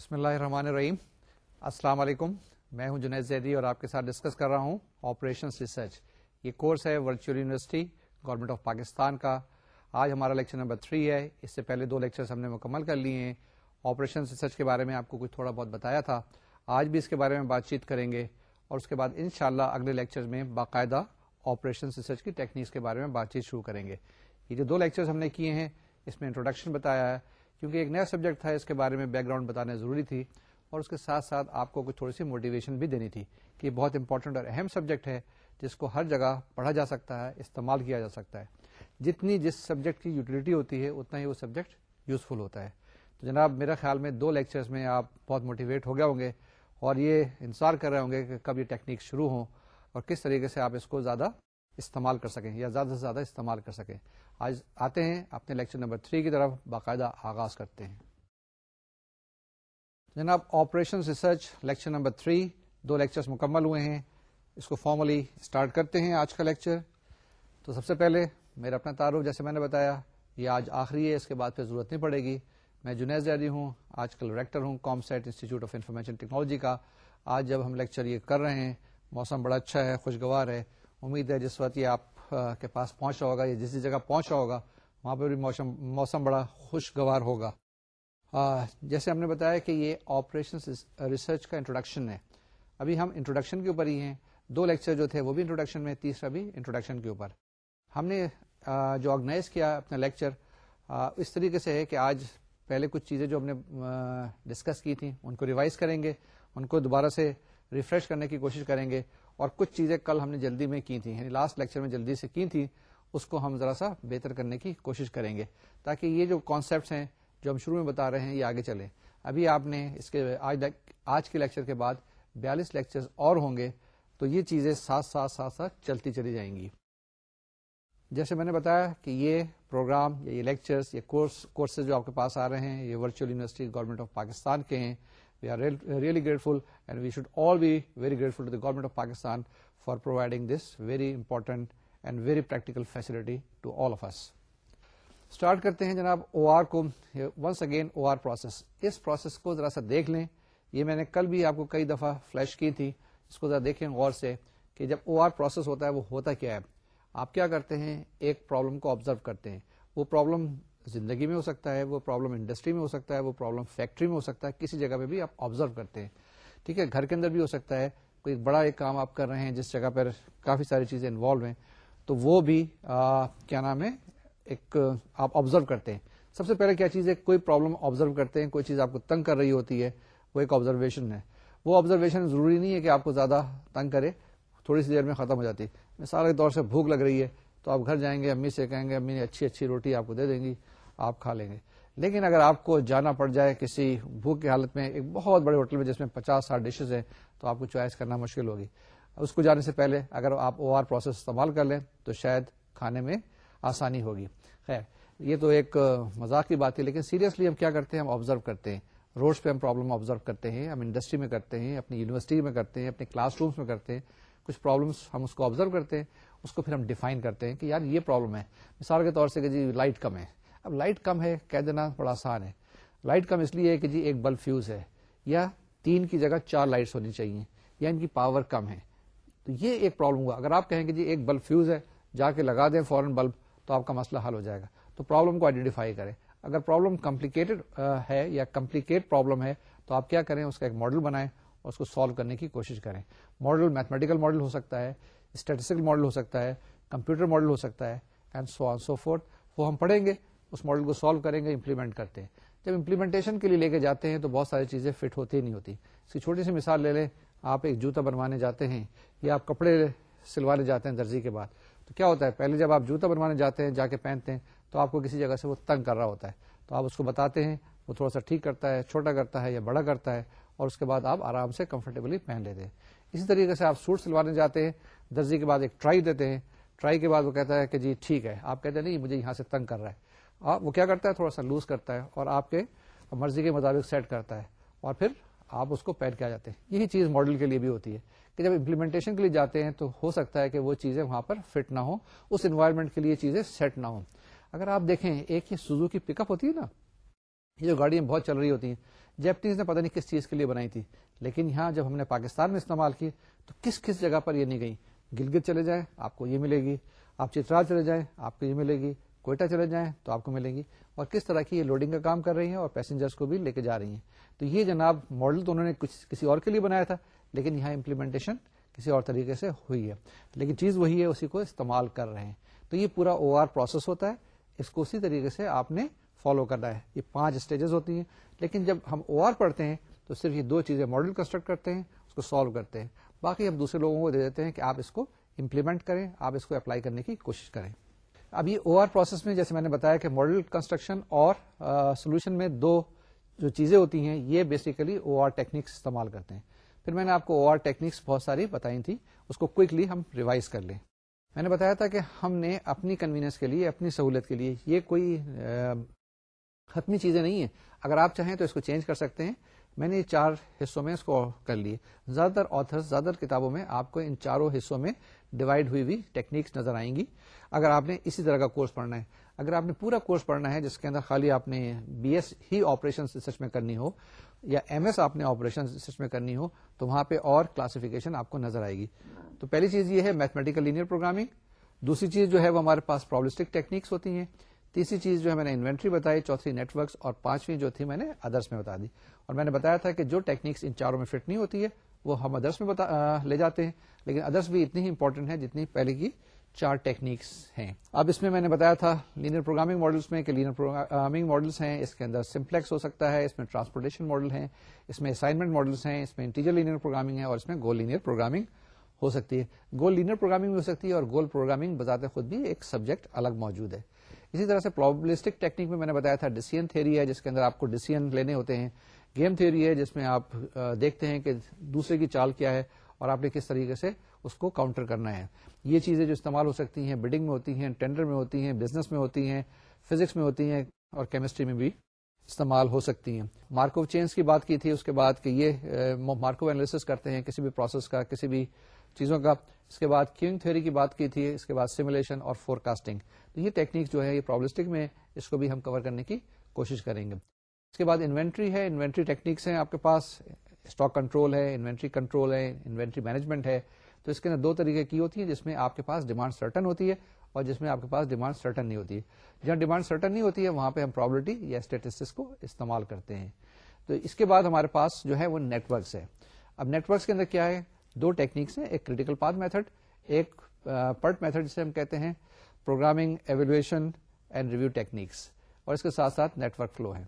بسم اللہ الرحمن الرحیم۔ السلام علیکم۔ میں ہوں جنید زیدی اور آپ کے ساتھ ڈسکس کر رہا ہوں آپریشن ریسرچ یہ کورس ہے virtual university government of Pakistan کا۔ آج ہمارا لیکچر نمبر تھری ہے۔ اس سے پہلے دو لیکچر ہم نے مکمل کر لیے ہیں۔ آپریشن ریسرچ کے بارے میں آپ کو کچھ تھوڑا بہت بتایا تھا۔ آج بھی اس کے بارے میں بات چیت کریں گے اور اس کے بعد انشاءاللہ اگلے لیکچر میں باقاعدہ آپریشن ریسرچ کی ٹیکنیکس کے بارے میں بات چیت شروع کریں گے۔ یہ جو دو لیکچر ہم نے کیے ہیں، اس میں انٹروڈکشن بتایا ہے۔ کیونکہ ایک نیا سبجیکٹ تھا، اس کے بارے میں بیک گراؤنڈ بتانا ضروری تھی اور اس کے ساتھ ساتھ آپ کو کچھ تھوڑی سی موٹیویشن بھی دینی تھی کہ یہ بہت امپورٹنٹ اور اہم سبجیکٹ ہے جس کو ہر جگہ پڑھا جا سکتا ہے، استعمال کیا جا سکتا ہے۔ جتنی جس سبجیکٹ کی یوٹیلٹی ہوتی ہے، اتنا ہی وہ سبجیکٹ یوزفل ہوتا ہے۔ تو جناب میرا خیال میں دو لیکچرز میں آپ بہت موٹیویٹ ہو گئے ہوں گے اور یہ انتظار کر رہے ہوں گے کہ کب یہ ٹیکنیک شروع ہوں اور کس طریقے سے آپ اس کو زیادہ استعمال کر سکیں یا زیادہ سے زیادہ استعمال کر سکیں۔ آج آتے ہیں، اپنے لیکچر نمبر تھری کی طرف باقاعدہ آغاز کرتے ہیں۔ جناب operation research lecture number three دو لیکچرز مکمل ہوئے ہیں۔ اس کو فارملی اسٹارٹ کرتے ہیں آج کا لیکچر تو سب سے پہلے میرا اپنا تعارف، جیسے میں نے بتایا، یہ آج آخری ہے، اس کے بعد پھر ضرورت نہیں پڑے گی۔ میں جنید زیادی ہوں، آج کل ریکٹر ہوں COMSATS institute of information technology کا۔ آج جب ہم لیکچر یہ کر رہے ہیں، موسم بڑا اچھا ہے، خوشگوار ہے۔ امید ہے جس وقت یہ آپ کے پاس پہنچا ہوگا یا جس جگہ پہنچا ہوگا، وہاں پہ بھی موسم موسم بڑا خوشگوار ہوگا۔ جیسے ہم نے بتایا کہ یہ آپریشن ریسرچ کا انٹروڈکشن ہے۔ ابھی ہم انٹروڈکشن کے اوپر ہی ہیں۔ دو لیکچر جو تھے وہ بھی انٹروڈکشن میں، تیسرا بھی انٹروڈکشن کے اوپر۔ ہم نے جو آرگنائز کیا اپنا لیکچر اس طریقے سے ہے کہ آج پہلے کچھ چیزیں جو ہم نے ڈسکس کی تھیں، ان کو ریوائز کریں گے، ان کو دوبارہ سے ریفریش کرنے کی کوشش کریں گے۔ اور کچھ چیزیں کل ہم نے جلدی میں کی تھیں یعنی لاسٹ لیکچر میں جلدی سے کی تھیں، اس کو ہم ذرا سا بہتر کرنے کی کوشش کریں گے تاکہ یہ جو کانسیپٹس ہیں، جو ہم شروع میں بتا رہے ہیں، یہ آگے چلے ابھی آپ نے اس کے آج آج کے لیکچر کے بعد بیالیس لیکچر اور ہوں گے، تو یہ چیزیں ساتھ ساتھ ساتھ ساتھ چلتی چلی جائیں گی۔ جیسے میں نے بتایا کہ یہ پروگرام یا یہ لیکچرز یہ کورس کورسز جو آپ کے پاس آ رہے ہیں، یہ virtual university government of Pakistan کے ہیں we are really grateful and we should all be very grateful to the government of Pakistan for providing this very important and very practical facility to all of us start کرتے ہیں جناب O R کو. Once again O R process اس process کو ذرا سا دیکھ لیں. یہ میں نے کل بھی آپ کو کئی دفعہ فلیش کی تھی. اس کو ذرا دیکھیں غور سے کہ جب او آر پروسیس ہوتا ہے وہ ہوتا کیا ہے؟ آپ کیا کرتے ہیں؟ ایک پرابلم کو آبزرو کرتے ہیں. وہ پرابلم زندگی میں ہو سکتا ہے وہ پرابلم انڈسٹری میں ہو سکتا ہے وہ پرابلم فیکٹری میں ہو سکتا ہے کسی جگہ پہ بھی آپ آبزرو کرتے ہیں۔ ٹھیک ہے گھر کے اندر بھی ہو سکتا ہے کوئی بڑا ایک کام آپ کر رہے ہیں جس جگہ پر کافی ساری چیزیں انوالو ہیں تو وہ بھی آ, کیا نام ہے ایک آپ آبزرو کرتے ہیں۔ سب سے پہلے کیا چیز ہے کوئی پرابلم آبزرو کرتے ہیں کوئی چیز آپ کو تنگ کر رہی ہوتی ہے وہ ایک آبزرویشن ہے۔ وہ آبزرویشن ضروری نہیں ہے کہ آپ کو زیادہ تنگ کرے تھوڑی سی دیر میں ختم ہو جاتی ہے۔ مثال کے طور سے بھوک لگ رہی ہے تو آپ گھر جائیں گے، امی سے کہیں گے، امی نے اچھی اچھی روٹی آپ کو دے دیں گی، آپ کھا لیں گے۔ لیکن اگر آپ کو جانا پڑ جائے کسی بھوک کی حالت میں، ایک بہت بڑے ہوٹل میں جس میں پچاس ساٹھ ڈشز ہیں، تو آپ کو چوائس کرنا مشکل ہوگی۔ اس کو جانے سے پہلے اگر آپ او آر پروسیس استعمال کر لیں، تو شاید کھانے میں آسانی ہوگی۔ خیر، یہ تو ایک مذاق کی بات ہے، لیکن سیریسلی ہم کیا کرتے ہیں؟ ہم آبزرو کرتے ہیں۔ روڈس پہ ہم پرابلم آبزرو کرتے ہیں، ہم انڈسٹری میں کرتے ہیں، اپنی یونیورسٹی میں کرتے ہیں اپنے کلاس رومس میں کرتے ہیں۔ کچھ پرابلمس ہم اس کو آبزرو کرتے ہیں۔ اس کو پھر ہم ڈیفائن کرتے ہیں کہ یار یہ پرابلم ہے۔ مثال کے طور سے کہ جی لائٹ کم ہے۔ اب لائٹ کم ہے کہہ دینا بڑا آسان ہے۔ لائٹ کم اس لیے کہ جی ایک بلب فیوز ہے یا تین کی جگہ چار لائٹس ہونی چاہیے یا ان کی پاور کم ہے۔ تو یہ ایک پرابلم ہوا اگر آپ کہیں کہ جی ایک بلب فیوز ہے، جا کے لگا دیں فورن بلب تو آپ کا مسئلہ حل ہو جائے گا۔ تو پرابلم کو آئیڈینٹیفائی کریں۔ اگر پرابلم کمپلیکیٹڈ ہے یا کمپلیکیٹ پرابلم ہے، تو آپ کیا کریں؟ اس کا ایک ماڈل بنائیں اور اس کو سالو کرنے کی کوشش کریں۔ ماڈل میتھمیٹیکل ماڈل ہو سکتا ہے۔ اسٹیٹسٹیکل ماڈل ہو سکتا ہے کمپیوٹر ماڈل ہو سکتا ہے and so on so forth وہ ہم پڑھیں گے، اس ماڈل کو سالو کریں گے امپلیمنٹ کرتے ہیں۔ جب امپلیمنٹیشن کے لیے لے کے جاتے ہیں تو بہت ساری چیزیں فٹ ہوتی ہی نہیں ہوتی۔ اس کی چھوٹی سی مثال لے لیں، آپ ایک جوتا بنوانے جاتے ہیں یا آپ کپڑے سلوانے جاتے ہیں درزی کے بعد۔ تو کیا ہوتا ہے، پہلے جب آپ جوتا بنوانے جاتے ہیں، جا کے پہنتے ہیں، تو آپ کو کسی جگہ سے وہ تنگ کر رہا ہوتا ہے۔ تو آپ اس کو بتاتے ہیں، وہ تھوڑا سا ٹھیک کرتا ہے، چھوٹا کرتا ہے یا بڑا کرتا ہے، اور اس کے بعد آپ آرام سے کمفرٹیبلی پہن لیتے ہیں۔ اسی طریقے سے آپ سوٹ سلوانے جاتے ہیں درزی کے بعد ایک ٹرائی دیتے ہیں۔ ٹرائی کے بعد وہ کہتا ہے کہ جی ٹھیک ہے۔ آپ کہتے ہیں نہیں، مجھے یہاں سے تنگ کر رہا ہے۔ وہ کیا کرتا ہے؟ تھوڑا سا لوز کرتا ہے اور آپ کے مرضی کے مطابق سیٹ کرتا ہے۔ اور پھر آپ اس کو پہن کے آ جاتے ہیں۔ یہی چیز ماڈل کے لیے بھی ہوتی ہے کہ جب امپلیمنٹیشن کے لیے جاتے ہیں تو ہو سکتا ہے کہ وہ چیزیں وہاں پر فٹ نہ ہو اس انوائرمنٹ کے لیے چیزیں سیٹ نہ ہو اگر آپ دیکھیں، ایک ہی سوزو کی پک اپ ہوتی ہے نا، یہ جو گاڑیاں بہت چل رہی ہوتی ہیں جیپنیز نے پتہ نہیں کس چیز کے لیے بنائی تھی، لیکن یہاں جب ہم نے پاکستان میں استعمال کی تو کس کس جگہ پر یہ نہیں گئی گلگت چلے جائیں، آپ کو یہ ملے گی۔ آپ چترال چلے جائیں، آپ کو یہ ملے گی۔ کوئٹہ چلے جائیں تو آپ کو ملے گی۔ اور کس طرح کی یہ لوڈنگ کا کام کر رہی ہیں اور پیسنجرس کو بھی لے کے جا رہی ہیں۔ تو یہ جناب ماڈل تو انہوں نے کچھ کسی اور کے لیے بنایا تھا، لیکن یہاں امپلیمنٹیشن کسی اور طریقے سے ہوئی ہے۔ لیکن چیز وہی ہے، اسی کو استعمال کر رہے ہیں۔ تو یہ پورا او آر پروسیس ہوتا ہے۔ اس کو اسی طریقے سے آپ نے فالو کرنا ہے۔ یہ پانچ اسٹیجز ہوتی ہیں۔ لیکن جب ہم او آر پڑھتے ہیں تو صرف یہ دو چیزیں ماڈل کنسٹرکٹ کرتے ہیں، اس کو سالو کرتے ہیں۔ باقی ہم دوسرے لوگوں کو دے دیتے ہیں کہ آپ اس کو امپلیمنٹ کریں، آپ اس کو اپلائی کرنے کی کوشش کریں۔ اب یہ او آر پروسیس میں جیسے میں نے بتایا کہ ماڈل کنسٹرکشن اور سولوشن میں دو جو چیزیں ہوتی ہیں، یہ بیسیکلی او آر ٹیکنیکس استعمال کرتے ہیں۔ پھر میں نے آپ کو او آر ٹیکنیکس بہت ساری بتائی تھی اس کو کوکلی ہم ریوائز کر لیں۔ میں نے بتایا تھا کہ ہم نے اپنی کنوینئنس کے لیے، اپنی سہولت کے لیے یہ کوئی حتمی چیزیں نہیں ہیں۔ اگر آپ چاہیں تو اس کو چینج کر سکتے ہیں۔ میں نے چار حصوں میں اس کو کر لیے۔ زیادہ تر آتھر زیادہ تر کتابوں میں آپ کو ان چاروں حصوں میں ڈیوائڈ ہوئی ہوئی ٹیکنیکس نظر آئیں گی۔ اگر آپ نے اسی طرح کا کورس پڑھنا ہے، اگر آپ نے پورا کورس پڑھنا ہے جس کے اندر خالی آپ نے بی ایس ہی آپریشن ریسرچ میں کرنی ہو یا ایم ایس آپ نے آپریشن ریسرچ میں کرنی ہو، تو وہاں پہ اور کلاسیفیکیشن آپ کو نظر آئے گی۔ تو پہلی چیز یہ ہے میتھمیٹیکل لینئر پروگرامنگ دوسری چیز جو ہے وہ ہمارے پاس پرابلسٹک ٹیکنیکس ہوتی ہیں۔ تیسری چیز جو ہے میں نے انوینٹری بتائی، چوتھی نیٹورکس اور پانچویں جو تھی میں نے ادرس میں بتا دی۔ اور میں نے بتایا تھا کہ جو ٹیکنیکس ان چاروں میں فٹ نہیں ہوتی ہے، وہ ہم ادرس میں بتا لے جاتے ہیں۔ لیکن ادرس بھی اتنی ہی امپورٹنٹ ہے جتنی پہلے کی چار ٹیکنیکس ہیں۔ اب اس میں میں نے بتایا تھا لینئر پروگرامنگ ماڈلس میں کہ لینئر پروگرامنگ ماڈلس ہیں، اس کے اندر سمپلیکس ہو سکتا ہے، اس میں ٹرانسپورٹیشن ماڈل ہیں، اس میں اسائنمنٹ ماڈلس ہیں، اس میں انٹیجر لینئر پروگرامنگ ہے اور اس میں گول لینئر پروگرامنگ ہو سکتی ہے۔ گول لینئر پروگرامنگ بھی ہو سکتی ہے اور گول پروگرامنگ بذات خود بھی ایک سبجیکٹ الگ موجود ہے۔ اسی طرح سے پروبلسٹک ٹیکنیک میں میں نے بتایا تھا ڈیسیئن تھیری ہے، جس کے اندر آپ کو ڈیسیئن لینے ہوتے ہیں۔ گیم تھیوری ہے، جس میں آپ دیکھتے ہیں کہ دوسرے کی چال کیا ہے اور آپ نے کس طریقے سے اس کو کاؤنٹر کرنا ہے۔ یہ چیزیں جو استعمال ہو سکتی ہیں بڈنگ میں ہوتی ہیں ٹینڈر میں ہوتی ہیں بزنس میں ہوتی ہیں فزکس میں ہوتی ہیں اور کیمسٹری میں بھی استعمال ہو سکتی ہیں۔ مارکو چینز کی بات کی تھی، اس کے بعد کہ یہ مارکو اینالس کرتے ہیں، کسی بھی پروسیس کا، کسی بھی چیزوں کا۔ اس کے بعد کیونگ تھیوری کی بات کی تھی، اس کے بعد سیمولیشن اور فور کاسٹنگ تو یہ ٹیکنیک جو ہے، یہ پرابلسٹک میں اس کو بھی ہم کور کرنے کی کوشش کریں گے۔ اس کے بعد انوینٹری ہے انوینٹری ٹیکنیکس ہیں آپ کے پاس۔ اسٹاک کنٹرول ہے انوینٹری کنٹرول ہے انوینٹری مینجمنٹ ہے۔ تو اس کے اندر دو طریقے کی ہوتی ہے جس میں آپ کے پاس ڈیمانڈ سرٹن ہوتی ہے اور جس میں آپ کے پاس ڈیمانڈ سرٹن نہیں ہوتی ہے۔ جہاں ڈیمانڈ سرٹن نہیں ہوتی ہے، وہاں پہ ہم پرابلٹی یا اسٹیٹسٹکس کو استعمال کرتے ہیں۔ تو اس کے بعد ہمارے پاس جو ہے وہ نیٹورکس ہے۔ اب نیٹورکس کے اندر کیا ہے؟ دو ٹیکنیکس ہیں، ایک کریٹیکل پاتھ میتھڈ ایک پرٹ میتھڈ جسے ہم کہتے ہیں programming evaluation and review techniques اور اس کے ساتھ ساتھ نیٹورک فلو ہے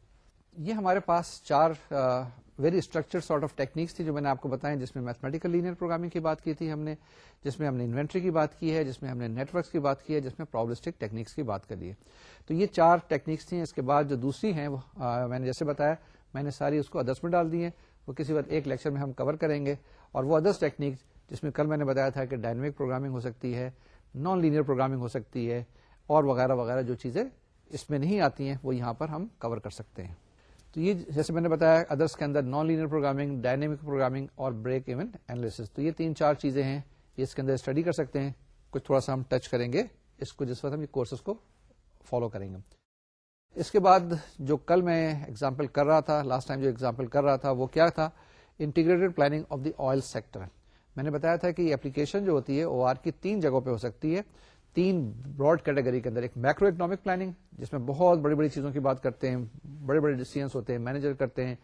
یہ ہمارے پاس چار very structure sort of techniques تھی جو میں نے آپ کو بتایا جس میں میتھمیٹیکل لینئر پروگرامنگ کی بات کی تھی ہم نے، جس میں ہم نے انوینٹری کی بات کی ہے، جس میں ہم نے نیٹورکس کی بات کی ہے، جس میں پرابلسٹک ٹیکنیکس کی بات کری ہے۔ تو یہ چار ٹیکنیکس تھیں، اس کے بعد جو دوسری ہیں وہ میں نے جیسے بتایا میں نے ساری اس کو ادرس میں ڈال دی ہیں۔ وہ کسی وقت ایک لیکچر میں ہم کور کریں گے۔ اور وہ ادرس ٹیکنیک جس میں کل میں نے بتایا تھا کہ ڈائنمک پروگرامنگ ہو سکتی ہے نان لینئر پروگرامنگ ہو سکتی ہے، اور وغیرہ وغیرہ جو چیزیں اس میں نہیں آتی ہیں، وہ یہاں پر ہم کور کر سکتے ہیں۔ تو یہ جیسے میں نے بتایا ادرس کے اندر non linear programming dynamic programming اور بریک ایون اینالس تو یہ تین چار چیزیں ہیں، یہ اس کے اندر اسٹڈی کر سکتے ہیں۔ کچھ تھوڑا سا ہم ٹچ کریں گے۔ اس کو جس وقت ہم یہ کورسز کو فالو کریں گے۔ اس کے بعد جو کل میں ایگزامپل کر رہا تھا لاسٹ ٹائم جو ایگزامپل کر رہا تھا، وہ کیا تھا؟ Integrated planning of the oil sector میں نے بتایا تھا کہ یہ اپلیکیشن جو ہوتی ہے او آر کی تین جگہوں پہ ہو سکتی ہے۔ تین براڈ کیٹیگری کے اندر، ایک مائکرو اکنامک پلاننگ جس میں بہت بڑی بڑی چیزوں کی بات کرتے ہیں، بڑے بڑے ڈیسیزنس ہوتے ہیں مینیجر کرتے ہیں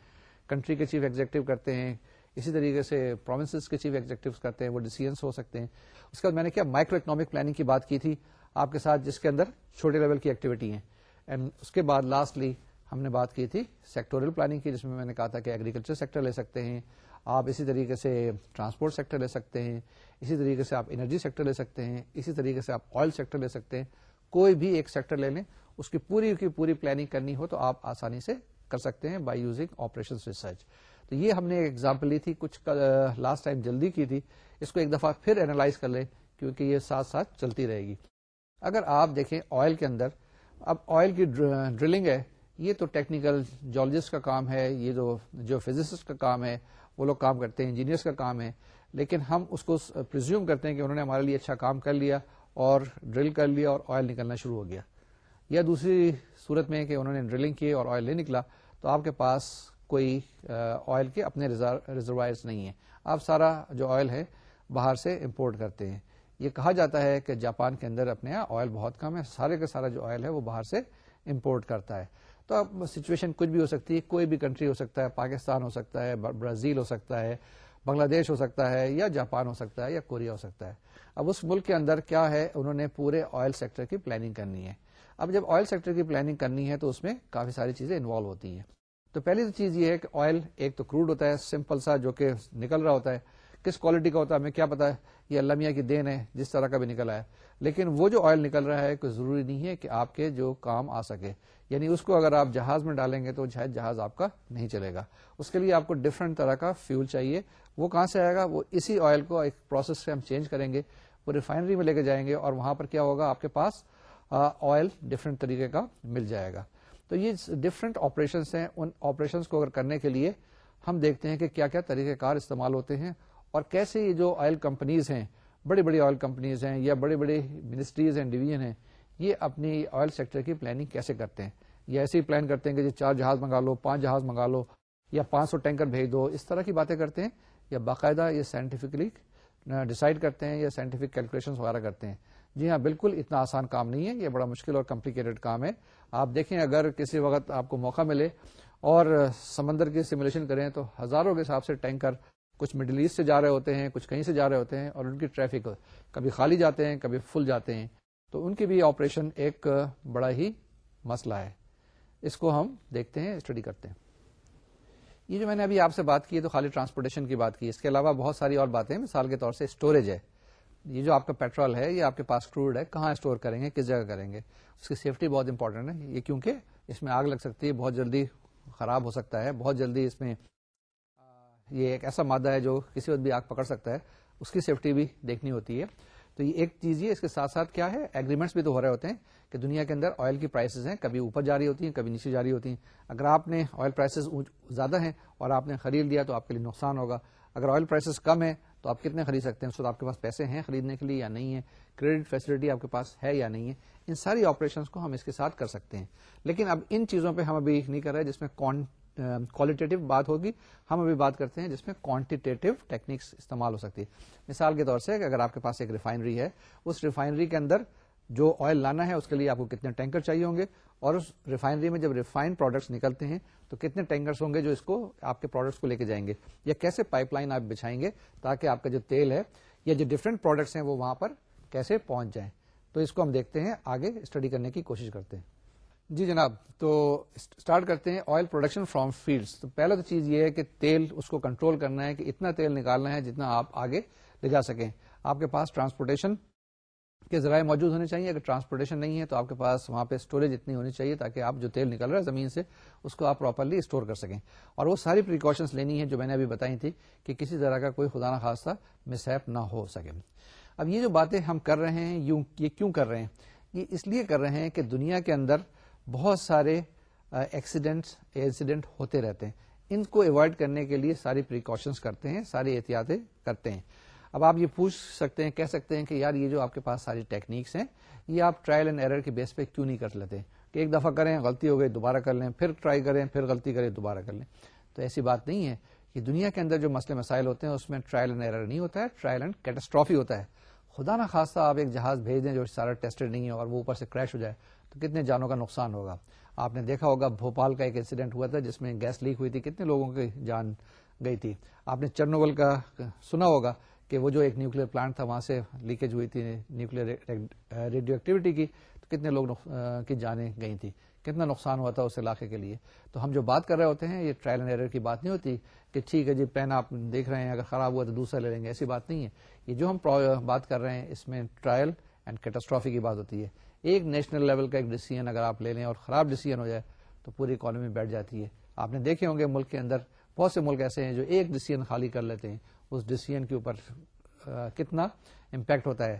کنٹری کے چیف ایگزیکٹو کرتے ہیں، اسی طریقے سے پروونس کے چیف ایگزیکٹو کرتے ہیں، وہ ڈیسیزنس ہو سکتے ہیں۔ اس کے بعد میں نے کیا مائکرو اکنامک پلاننگ کی بات کی تھی، آپ کے ساتھ جس کے اندر چھوٹے لیول کی ایکٹیویٹی ہیں۔ اینڈ اس کے بعد لاسٹلی ہم نے بات کی تھی سیکٹورل پلاننگ کی، جس میں میں نے کہا تھا کہ ایگریکلچر سیکٹر لے سکتے ہیں۔ آپ اسی طریقے سے ٹرانسپورٹ سیکٹر لے سکتے ہیں۔ اسی طریقے سے آپ انرجی سیکٹر لے سکتے ہیں۔ اسی طریقے سے آپ آئل سیکٹر لے سکتے ہیں۔ کوئی بھی ایک سیکٹر لے لیں، اس کی پوری کی پوری پلاننگ کرنی ہو تو آپ آسانی سے کر سکتے ہیں بائی یوزنگ آپریشن ریسرچ تو یہ ہم نے ایگزامپل لی تھی، کچھ لاسٹ ٹائم جلدی کی تھی۔ اس کو ایک دفعہ پھر اینالائز کر لیں، کیونکہ یہ ساتھ ساتھ چلتی رہے گی۔ اگر آپ دیکھیں آئل کے اندر اب آئل کی ڈرلنگ ہے، یہ تو ٹیکنیکل جالوجسٹ کا کام ہے، یہ جو فزسسٹ کا کام ہے، وہ لوگ کام کرتے ہیں انجینئرس کا کام ہے، لیکن ہم اس کو پرزیوم کرتے ہیں کہ انہوں نے ہمارے لیے اچھا کام کر لیا اور ڈرل کر لیا اور آئل نکلنا شروع ہو گیا۔ یا دوسری صورت میں کہ انہوں نے ڈرلنگ کی اور آئل نہیں نکلا، تو آپ کے پاس کوئی آئل کے اپنے ریزروائرس نہیں ہیں۔ آپ سارا جو آئل ہے، باہر سے امپورٹ کرتے ہیں۔ یہ کہا جاتا ہے کہ جاپان کے اندر اپنے یہاں آئل بہت کم ہے، سارے کا سارا جو آئل ہے وہ باہر سے امپورٹ کرتا ہے۔ تو اب سچویشن کچھ بھی ہو سکتی ہے، کوئی بھی کنٹری ہو سکتا ہے، پاکستان ہو سکتا ہے برازیل ہو سکتا ہے بنگلہ دیش ہو سکتا ہے یا جاپان ہو سکتا ہے یا کوریا ہو سکتا ہے۔ اب اس ملک کے اندر کیا ہے؟ انہوں نے پورے آئل سیکٹر کی پلاننگ کرنی ہے۔ اب جب آئل سیکٹر کی پلاننگ کرنی ہے تو اس میں کافی ساری چیزیں انوالو ہوتی ہیں۔ تو پہلی تو چیز یہ ہے کہ آئل ایک تو کروڈ ہوتا ہے سمپل سا جو کہ نکل رہا ہوتا ہے۔ کس کوالٹی کا ہوتا ہے، ہمیں کیا پتا ہے؟ یہ اللہ میاں کی دین ہے، جس طرح کا بھی نکلا ہے۔ لیکن وہ جو آئل نکل رہا ہے، کوئی ضروری نہیں ہے کہ آپ کے جو کام آ سکے۔ یعنی اس کو اگر آپ جہاز میں ڈالیں گے تو شاید جہاز آپ کا نہیں چلے گا۔ اس کے لیے آپ کو ڈفرنٹ طرح کا فیول چاہیے۔ وہ کہاں سے آئے گا؟ وہ اسی آئل کو ایک پروسیس سے ہم چینج کریں گے۔ وہ ریفائنری میں لے کے جائیں گے اور وہاں پر کیا ہوگا؟ آپ کے پاس آئل ڈفرنٹ طریقے کا مل جائے گا۔ تو یہ ڈفرنٹ آپریشن ہیں۔ ان آپریشن کو اگر کرنے کے لیے ہم دیکھتے ہیں کہ کیا کیا طریقہ کار استعمال ہوتے ہیں۔ اور کیسے یہ جو آئل کمپنیز ہیں، بڑی بڑی آئل کمپنیز ہیں یا بڑی بڑی منسٹریز اینڈ ڈویژن ہیں، یہ اپنی آئل سیکٹر کی پلاننگ کیسے کرتے ہیں؟ یا ایسے ہی پلان کرتے ہیں کہ جی چار جہاز منگا لو، پانچ جہاز منگا لو، یا پانچ سو ٹینکر بھیج دو، اس طرح کی باتیں کرتے ہیں یا باقاعدہ یہ سائنٹیفکلی ڈسائڈ کرتے ہیں یا سائنٹیفک کیلکولیشن وغیرہ کرتے ہیں۔ جی ہاں بالکل اتنا آسان کام نہیں ہے، یہ بڑا مشکل اور کمپلیکیٹڈ کام ہے۔ آپ دیکھیں، اگر کسی وقت آپ کو موقع ملے اور سمندر کی سیمولیشن کریں تو ہزاروں کے حساب سے ٹینکر کچھ مڈل ایسٹ سے جا رہے ہوتے ہیں، کچھ کہیں سے جا رہے ہوتے ہیں اور ان کی ٹریفک کبھی خالی جاتے ہیں، کبھی فل جاتے ہیں۔ تو ان کی بھی آپریشن ایک بڑا ہی مسئلہ ہے۔ اس کو ہم دیکھتے ہیں اسٹڈی کرتے ہیں۔ یہ جو میں نے ابھی آپ سے بات کی تو خالی ٹرانسپورٹیشن کی بات کی اس کے علاوہ بہت ساری اور باتیں مثال کے طور سے اسٹوریج ہے۔ یہ جو آپ کا پیٹرول ہے، یہ آپ کے پاس کروڈ ہے، کہاں اسٹور کریں گے، کس جگہ کریں گے؟ اس کی سیفٹی بہت امپورٹنٹ ہے۔ یہ کیونکہ اس میں آگ لگ سکتی ہے، بہت جلدی خراب ہو سکتا ہے، بہت جلدی اس میں یہ ایک ایسا مادہ ہے جو کسی وقت بھی آگ پکڑ سکتا ہے، اس کی سیفٹی بھی دیکھنی ہوتی ہے۔ تو یہ ایک چیز یہ، اس کے ساتھ ساتھ کیا ہے ایگریمنٹس بھی تو ہو رہے ہوتے ہیں کہ دنیا کے اندر آئل کی پرائسز ہیں، کبھی اوپر جاری ہوتی ہیں، کبھی نیچے جاری ہوتی ہیں۔ اگر آپ نے آئل پرائسز زیادہ ہیں اور آپ نے خرید لیا تو آپ کے لیے نقصان ہوگا۔ اگر آئل پرائسز کم ہے تو آپ کتنے خرید سکتے ہیں؟ اس وقت آپ کے پاس پیسے ہیں خریدنے کے لیے یا نہیں ہے کریڈٹ فیسلٹی آپ کے پاس ہے یا نہیں ہے ان ساری آپریشن کو ہم اس کے ساتھ کر سکتے ہیں۔ لیکن اب ان چیزوں پہ ہم ابھی نہیں کر رہے، جس میں کوالٹیٹیو بات ہوگی۔ ہم ابھی بات کرتے ہیں جس میں کوانٹیٹیو ٹیکنیکس استعمال ہو سکتی۔ ہے مثال کے طور سے اگر آپ کے پاس ایک ریفائنری ہے، اس ریفائنری کے اندر جو آئل لانا ہے، اس کے لیے آپ کو کتنے ٹینکر چاہیے ہوں گے؟ اور اس ریفائنری میں جب ریفائنڈ پروڈکٹس نکلتے ہیں، تو کتنے ٹینکرس ہوں گے جو اس کو، آپ کے پروڈکٹس کو لے کے جائیں گے؟ یا کیسے پائپ لائن آپ بچھائیں گے تاکہ آپ کا جو تیل ہے یا جو ڈفرینٹ پروڈکٹس ہیں، وہ وہاں پر کیسے پہنچ جائیں؟ تو اس کو ہم دیکھتے ہیں، آگے اسٹڈی کرنے کی کوشش کرتے ہیں۔ جی جناب، تو اسٹارٹ کرتے ہیں آئل پروڈکشن فرام فیلڈس تو پہلا تو چیز یہ ہے کہ تیل اس کو کنٹرول کرنا ہے کہ اتنا تیل نکالنا ہے جتنا آپ آگے لے جا سکیں۔ آپ کے پاس ٹرانسپورٹیشن کے ذرائع موجود ہونے چاہیے۔ اگر ٹرانسپورٹیشن نہیں ہے تو آپ کے پاس وہاں پہ اسٹوریج اتنی ہونی چاہیے تاکہ آپ جو تیل نکل رہا ہے زمین سے اس کو آپ پراپرلی اسٹور کر سکیں۔ اور وہ ساری پریکاشنس لینی ہے جو میں نے ابھی بتائی تھی کہ کسی طرح کا کوئی خدا نہ خاصہ مس ایپ نہ ہو سکے۔ اب یہ جو باتیں ہم کر رہے ہیں، یوں، یہ کیوں کر رہے ہیں؟ یہ اس لیے کر رہے ہیں کہ دنیا کے اندر بہت سارے ایکسیڈنٹس انسیڈنٹ ہوتے رہتے ہیں۔ ان کو اوائڈ کرنے کے لیے ساری پریکاشنس کرتے ہیں، ساری احتیاطیں کرتے ہیں۔ اب آپ یہ پوچھ سکتے ہیں، کہہ سکتے ہیں کہ یار، یہ جو آپ کے پاس ساری ٹیکنیکس ہیں، یہ آپ ٹرائل اینڈ ایرر کے بیس پہ کیوں نہیں کر لیتے؟ کہ ایک دفعہ کریں، غلطی ہو گئی، دوبارہ کر لیں، پھر ٹرائی کریں، پھر غلطی کریں، دوبارہ کر لیں۔ تو ایسی بات نہیں ہے کہ دنیا کے اندر جو مسئلے مسائل ہوتے ہیں، اس میں ٹرائل اینڈ ایرر نہیں ہوتا ہے ٹرائل اینڈ کیٹاسٹرافی ہوتا ہے۔ خدا نہ خاصہ آپ ایک جہاز بھیج دیں جو سارا ٹیسٹڈ نہیں ہے اور وہ اوپر سے کریش ہو جائے۔ تو کتنے جانوں کا نقصان ہوگا؟ آپ نے دیکھا ہوگا بھوپال کا ایک انسیڈنٹ ہوا تھا جس میں گیس لیک ہوئی تھی۔ کتنے لوگوں کی جان گئی تھی؟ آپ نے چرنوبل کا سنا ہوگا کہ وہ جو ایک نیوکلیر پلانٹ تھا، وہاں سے لیکیج ہوئی تھی نیوکلیر ریڈیو ایکٹیویٹی کی۔ تو کتنے لوگ کی جانیں گئی تھی کتنا نقصان ہوا تھا اس علاقے کے لیے؟ تو ہم جو بات کر رہے ہوتے ہیں، یہ ٹرائل اینڈ ایرر کی بات نہیں ہوتی کہ ٹھیک ہے جی پین آپ دیکھ رہے ہیں، اگر خراب ہوا تو دوسرا لے لیں گے، ایسی بات نہیں ہے۔ یہ جو ہم بات کر رہے ہیں، اس میں ٹرائل اینڈ کیٹاسٹرافی کی بات ہوتی ہے۔ ایک نیشنل لیول کا ایک ڈیسیزن اگر آپ لے لیں اور خراب ڈیسیزن ہو جائے تو پوری اکانومی بیٹھ جاتی ہے۔ آپ نے دیکھے ہوں گے ملک کے اندر بہت سے ملک ایسے ہیں جو ایک ڈیسیزن خالی کر لیتے ہیں۔ اس ڈیسیزن کے اوپر کتنا امپیکٹ ہوتا ہے۔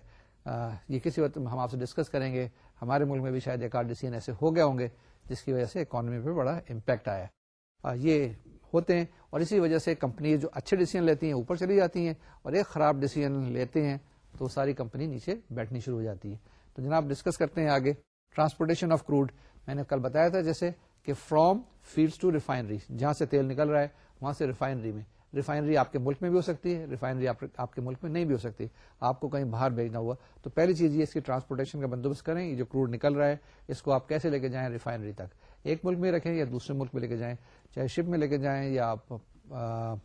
یہ کسی وقت ہم آپ سے ڈسکس کریں گے۔ ہمارے ملک میں بھی شاید ایک آدھ ڈیسیزن ایسے ہو گئے ہوں گے جس کی وجہ سے اکانومی پہ بڑا امپیکٹ آیا۔ یہ ہوتے ہیں اور اسی وجہ سے کمپنی جو اچھے ڈیسیزن لیتی ہیں، اوپر چلی جاتی ہیں اور ایک خراب ڈیسیزن لیتے ہیں تو ساری کمپنی نیچے بیٹھنی شروع ہو جاتی ہے۔ تو جناب ڈسکس کرتے ہیں آگے. ٹرانسپورٹیشن آف کروڈ میں نے کل بتایا تھا جیسے کہ فرام فیلڈس ٹو ریفائنری جہاں سے تیل نکل رہا ہے، وہاں سے ریفائنری میں. ریفائنری آپ کے ملک میں بھی ہو سکتی ہے ریفائنری آپ کے ملک میں نہیں بھی ہو سکتی. آپ کو کہیں باہر بھیجنا ہوا، تو پہلی چیز یہ اس کی ٹرانسپورٹیشن کا بندوبست کریں، یہ جو کروڈ نکل رہا ہے، اس کو آپ کیسے لے کے جائیں ریفائنری تک؟ ایک ملک میں رکھیں یا دوسرے ملک میں لے کے جائیں؟ چاہے شپ میں لے کے جائیں یا آپ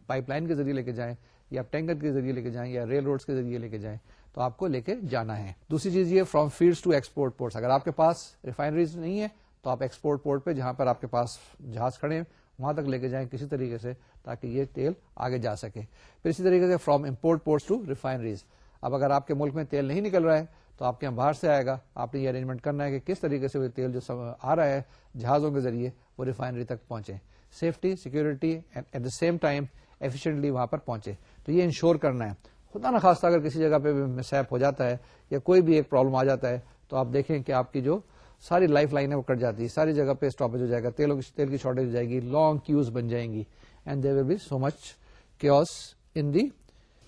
پائپ لائن کے ذریعے لے کے جائیں یا آپ ٹینکر کے ذریعے لے کے جائیں یا ریل روڈ کے ذریعے لے کے جائیں تو آپ کو لے کے جانا ہے۔ دوسری چیز یہ from field to export ports اگر آپ کے پاس ریفائنریز نہیں ہے تو آپ ایکسپورٹ پورٹ پہ جہاں پر آپ کے پاس جہاز کھڑے ہیں، وہاں تک لے کے جائیں کسی طریقے سے تاکہ یہ تیل آگے جا سکے۔ پھر اسی طریقے سے from import ports to refineries اب اگر آپ کے ملک میں تیل نہیں نکل رہا ہے تو آپ کے یہاں باہر سے آئے گا۔ آپ نے یہ ارینجمنٹ کرنا ہے کہ کس طریقے سے وہ تیل جو آ رہا ہے جہازوں کے ذریعے وہ ریفائنری تک پہنچے۔ Safety security at the same time efficiently وہاں پر پہنچے۔ تو یہ انشور کرنا ہے۔ خدا نخواستہ اگر کسی جگہ پہ مسیپ ہو جاتا ہے یا کوئی بھی ایک پرابلم آ جاتا ہے، تو آپ دیکھیں کہ آپ کی جو ساری لائف لائن ہے وہ کٹ جاتی ہے۔ ساری جگہ پہ اسٹاپیج ہو جائے گا تیلوں کی تیل کی شارٹیج ہو جائے گی لانگ کیوز بن جائیں گی۔ And there will be so much queues in the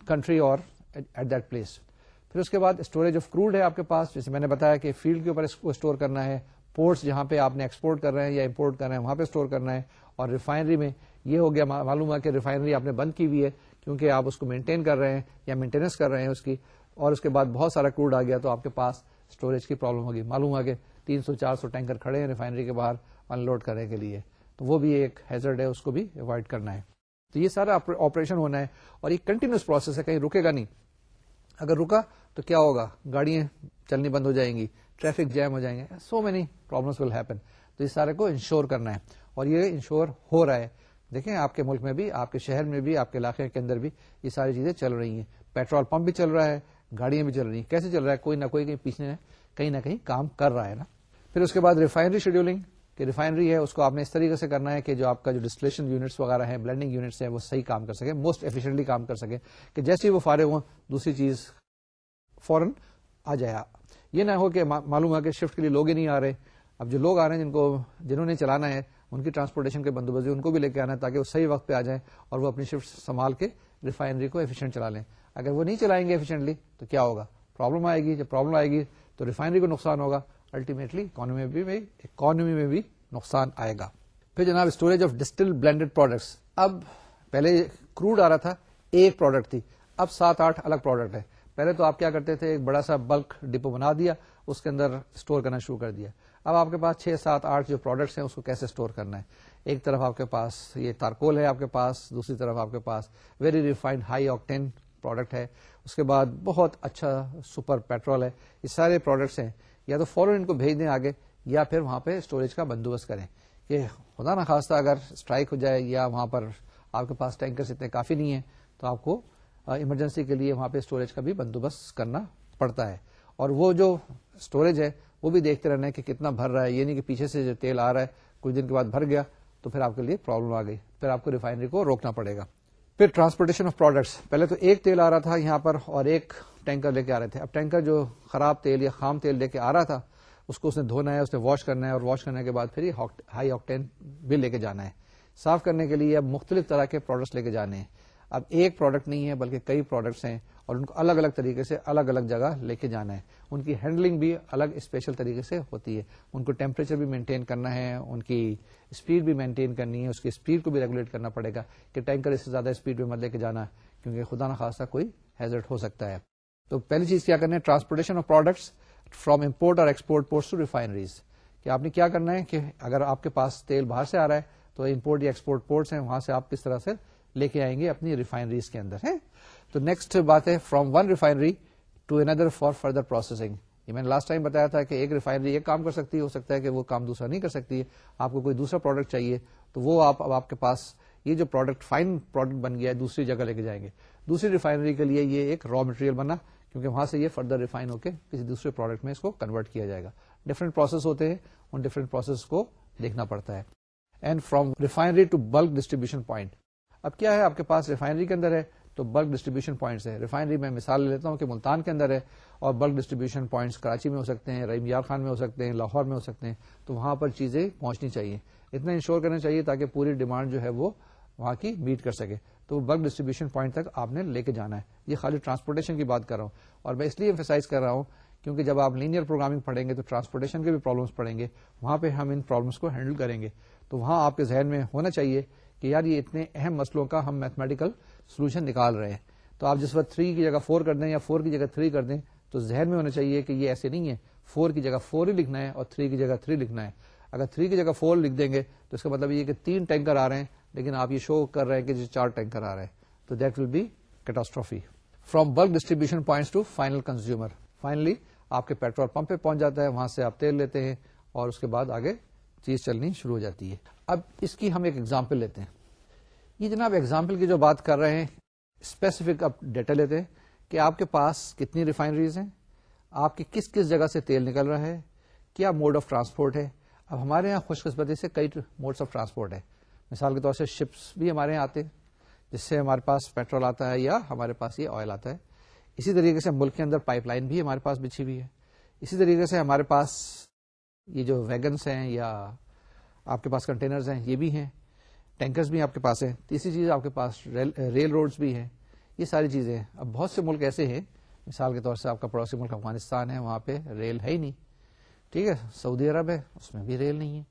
country اور ایٹ دیٹ پلیس پھر اس کے بعد اسٹوریج آف کروڈ ہے آپ کے پاس۔ جیسے میں نے بتایا کہ فیلڈ کے اوپر اس کو اسٹور کرنا ہے۔ پورٹس جہاں پہ آپ نے ایکسپورٹ کر رہے ہیں یا امپورٹ کر رہے ہیں، وہاں پہ اسٹور کرنا ہے۔ اور ریفائنری میں یہ ہو گیا معلوم ہے کہ ریفائنری آپ نے بند کی ہوئی ہے کیونکہ آپ اس کو مینٹین کر رہے ہیں یا مینٹیننس کر رہے ہیں اس کی، اور اس کے بعد بہت سارا کروڈ آ گیا تو آپ کے پاس اسٹوریج کی پرابلم ہوگی۔ معلوم ہے کہ تین سو چار سو ٹینکر کھڑے ہیں ریفائنری کے باہر ان لوڈ کرنے کے لیے۔ تو وہ بھی ایک ہیزرڈ ہے، اس کو بھی اوائڈ کرنا ہے۔ تو یہ سارا آپریشن ہونا ہے اور یہ کنٹینیوس پروسیس ہے، کہیں رکے گا نہیں۔ اگر رکا تو کیا ہوگا؟ گاڑیاں چلنی بند ہو جائیں گی ٹریفک جیم ہو جائیں گے۔ So many problems will happen تو اس سارے کو انشور کرنا ہے۔ اور یہ انشور ہو رہا ہے۔ دیکھیں، آپ کے ملک میں بھی، آپ کے شہر میں بھی، آپ کے علاقے کے اندر بھی یہ ساری چیزیں چل رہی ہیں۔ پیٹرول پمپ بھی چل رہا ہے، گاڑیاں بھی چل رہی ہیں۔ کیسے چل رہا ہے؟ کوئی نہ کوئی کہیں پیچھے کہیں نہ کہیں کام کر رہا ہے نا۔ پھر اس کے بعد ریفائنری شیڈولنگ کہ ریفائنری ہے، اس کو آپ نے اس طریقے سے کرنا ہے کہ جو آپ کا جو ڈسٹلیشن یونٹس وغیرہ ہیں بلینڈنگ یونٹس ہیں، وہ صحیح کام کر سکے موسٹ ایفیشینٹلی کام کر سکے کہ جیسے ہی وہ فارغ ہوں، دوسری چیز فوراً آ جائے۔ یہ نہ ہو کہ معلوم ہے کہ شفٹ کے لیے لوگ ہی نہیں آ رہے۔ اب جو لوگ آ رہے ہیں، جن کو، جنہوں نے چلانا ہے ان کی ٹرانسپورٹیشن کے بندوبست ان کو بھی لے کے آنا ہے تاکہ وہ صحیح وقت پہ آ جائیں اور وہ اپنی شفٹ سنبھال کے ریفائنری کو ایفیشینٹ چلا لیں۔ اگر وہ نہیں چلائیں گے ایفیشینٹلی تو کیا ہوگا؟ پرابلم آئے گی۔ جب پرابلم آئے گی تو ریفائنری کو نقصان ہوگا۔ الٹیمیٹلی اکانومی میں اکانومی میں بھی نقصان آئے گا۔ پھر جناب storage of distil blended products اب پہلے کروڈ آ رہا تھا، ایک پروڈکٹ تھی۔ اب سات آٹھ الگ پروڈکٹ ہے پہلے تو آپ کیا کرتے تھے؟ ایک بڑا سا بلک ڈپو بنا دیا، اس کے اندر اسٹور کرنا شروع کر دیا۔ اب آپ کے پاس چھ سات آٹھ جو پروڈکٹس ہیں، اس کو کیسے اسٹور کرنا ہے؟ ایک طرف آپ کے پاس یہ تارکول ہے آپ کے پاس، دوسری طرف آپ کے پاس very refined high octane product ہے۔ اس کے بعد بہت اچھا سپر پیٹرول ہے۔ یہ سارے پروڈکٹس ہیں۔ یا تو فوراً ان کو بھیج دیں آگے، یا پھر وہاں پہ اسٹوریج کا بندوبست کریں۔ کہ خدا نخواستہ اگر اسٹرائک ہو جائے یا وہاں پر آپ کے پاس ٹینکرس اتنے کافی نہیں ہیں، تو آپ کو ایمرجنسی کے لیے وہاں پہ اسٹوریج کا بھی بندوبست کرنا پڑتا ہے۔ اور وہ جو اسٹوریج ہے وہ بھی دیکھتے رہنا ہے کہ کتنا بھر رہا ہے۔ یہ نہیں کہ پیچھے سے جو تیل آ رہا ہے، کچھ دن کے بعد بھر گیا تو پھر آپ کے لیے پرابلم آ گئی۔ پھر آپ کو ریفائنری کو روکنا پڑے گا۔ پھر ٹرانسپورٹیشن آف پروڈکٹس پہلے تو ایک تیل آ رہا تھا یہاں پر اور ایک ٹینکر لے کے آ رہے تھے۔ اب ٹینکر جو خراب تیل یا خام تیل لے کے آ رہا تھا، اس کو اس نے دھونا ہے، اس نے واش کرنا ہے اور واش کرنے کے بعد پھر ہائی آکٹین بھی لے کے جانا ہے۔ صاف کرنے کے لیے اب مختلف طرح کے پروڈکٹس لے کے جانے ہیں۔ اب ایک پروڈکٹ نہیں ہے، بلکہ کئی پروڈکٹس ہیں۔ اور ان کو الگ الگ طریقے سے الگ الگ جگہ لے کے جانا ہے۔ ان کی ہینڈلنگ بھی الگ اسپیشل طریقے سے ہوتی ہے۔ ان کو ٹیمپریچر بھی مینٹین کرنا ہے، ان کی اسپیڈ بھی مینٹین کرنی ہے، اس کی اسپیڈ کو بھی ریگولیٹ کرنا پڑے گا کہ ٹینکر اس سے زیادہ اسپیڈ پہ مت لے کے جانا ہے کیونکہ خدا نخواستہ کوئی ہیزٹ ہو سکتا ہے۔ تو پہلی چیز کیا کرنا ہے؟ Transportation of products from import اور ایکسپورٹ پورٹس ٹو ریفائنریز کہ آپ نے کیا کرنا ہے کہ اگر آپ کے پاس تیل باہر سے آ رہا ہے تو امپورٹ یا ایکسپورٹ پورٹس ہیں، وہاں سے آپ کس طرح سے لے کے آئیں گے اپنی ریفائنریز کے اندر ہے تو نیکسٹ بات ہے from one refinery to another for further processing یہ میں نے لاسٹ ٹائم بتایا تھا کہ ایک ریفائنری ایک کام کر سکتی ہے، ہو سکتا ہے کہ وہ کام دوسرا نہیں کر سکتی ہے، آپ کو کوئی دوسرا پروڈکٹ چاہیے، تو وہ آپ، اب آپ کے پاس یہ جو پروڈکٹ فائن پروڈکٹ بن گیا ہے، دوسری جگہ لے کے جائیں گے۔ دوسری ریفائنری کے لیے یہ ایک را مٹیریل بنا کیونکہ وہاں سے یہ فردر ریفائن ہو کے کسی دوسرے پروڈکٹ میں اس کو کنورٹ کیا جائے گا۔ ڈفرنٹ پروسیس ہوتے ہیں، ان ڈفرنٹ پروسیس کو دیکھنا پڑتا ہے۔ And from refinery to bulk distribution point اب کیا ہے، آپ کے پاس ریفائنری کے اندر ہے۔ تو بلک ڈسٹریبیوشن پوائنٹس ہے ریفائنری میں مثال لیتا ہوں کہ ملتان کے اندر ہے اور بلک ڈسٹریبیوشن پوائنٹس کراچی میں ہو سکتے ہیں، رحیم یار خان میں ہو سکتے ہیں، لاہور میں ہو سکتے ہیں۔ تو وہاں پر چیزیں پہنچنی چاہیے۔ اتنا انشور کرنا چاہیے تاکہ پوری ڈیمانڈ جو ہے وہ وہاں کی میٹ کر سکے۔ تو بلک ڈسٹریبیوشن پوائنٹ تک آپ نے لے کے جانا ہے۔ یہ خالی ٹرانسپورٹیشن کی بات کر رہا ہوں۔ اور میں اس لیے امفیسائز کر رہا ہوں کیونکہ جب آپ لینئر پروگرامنگ پڑھیں گے تو ٹرانسپورٹیشن کے بھی پرابلمس پڑیں گے۔ وہاں پہ ہم ان پرابلمس کو ہینڈل کریں گے۔ تو وہاں آپ کے ذہن میں ہونا چاہیے کہ یار یہ اتنے اہم مسئلوں کا ہم میتھمیٹیکل سولوشن نکال رہے ہیں۔ تو آپ جس وقت تھری کی جگہ فور کر دیں یا فور کی جگہ تھری کر دیں، تو ذہن میں ہونا چاہیے کہ یہ ایسے نہیں ہے فور کی جگہ فور ہی لکھنا ہے اور تھری کی جگہ تھری لکھنا ہے۔ اگر تھری کی جگہ فور لکھ دیں گے، تو اس کا مطلب یہ کہ تین ٹینکر آ رہے ہیں، لیکن آپ یہ شو کر رہے ہیں کہ چار ٹینکر آ رہے ہیں۔ تو that will be catastrophe from bulk distribution point to final consumer finally آپ کے پیٹرول پمپ پہ پہنچ جاتا ہے، وہاں سے آپ تیل لیتے ہیں اور اس کے بعد آگے چیز چلنی شروع ہو جاتی ہے۔ اب اس کی ہم ایک ایگزامپل لیتے ہیں۔ یہ جناب ایگزامپل کی جو بات کر رہے ہیں اسپیسیفک اب ڈیٹا لیتے ہیں کہ آپ کے پاس کتنی ریفائنریز ہیں، آپ کی کس کس جگہ سے تیل نکل رہا ہے، کیا موڈ آف ٹرانسپورٹ ہے۔ اب ہمارے یہاں خوش قسمتی سے کئی موڈس آف ٹرانسپورٹ ہے مثال کے طور سے شپس بھی ہمارے یہاں آتے ہیں، جس سے ہمارے پاس پیٹرول آتا ہے یا ہمارے پاس یہ آئل آتا ہے۔ اسی طریقے سے ملک کے اندر پائپ لائن بھی ہمارے پاس بچھی ہوئی ہے۔ اسی طریقے سے ہمارے پاس یہ جو ویگنس ہیں یا آپ کے پاس کنٹینرز ہیں، یہ بھی ہیں۔ ٹینکرز بھی آپ کے پاس ہیں، تیسری چیز آپ کے پاس ریل روڈز بھی ہیں۔ یہ ساری چیزیں اب بہت سے ملک ایسے ہیں، مثال کے طور سے آپ کا پڑوسی ملک افغانستان ہے، وہاں پہ ریل ہے ہی نہیں۔ ٹھیک ہے، سعودی عرب ہے، اس میں بھی ریل نہیں ہے۔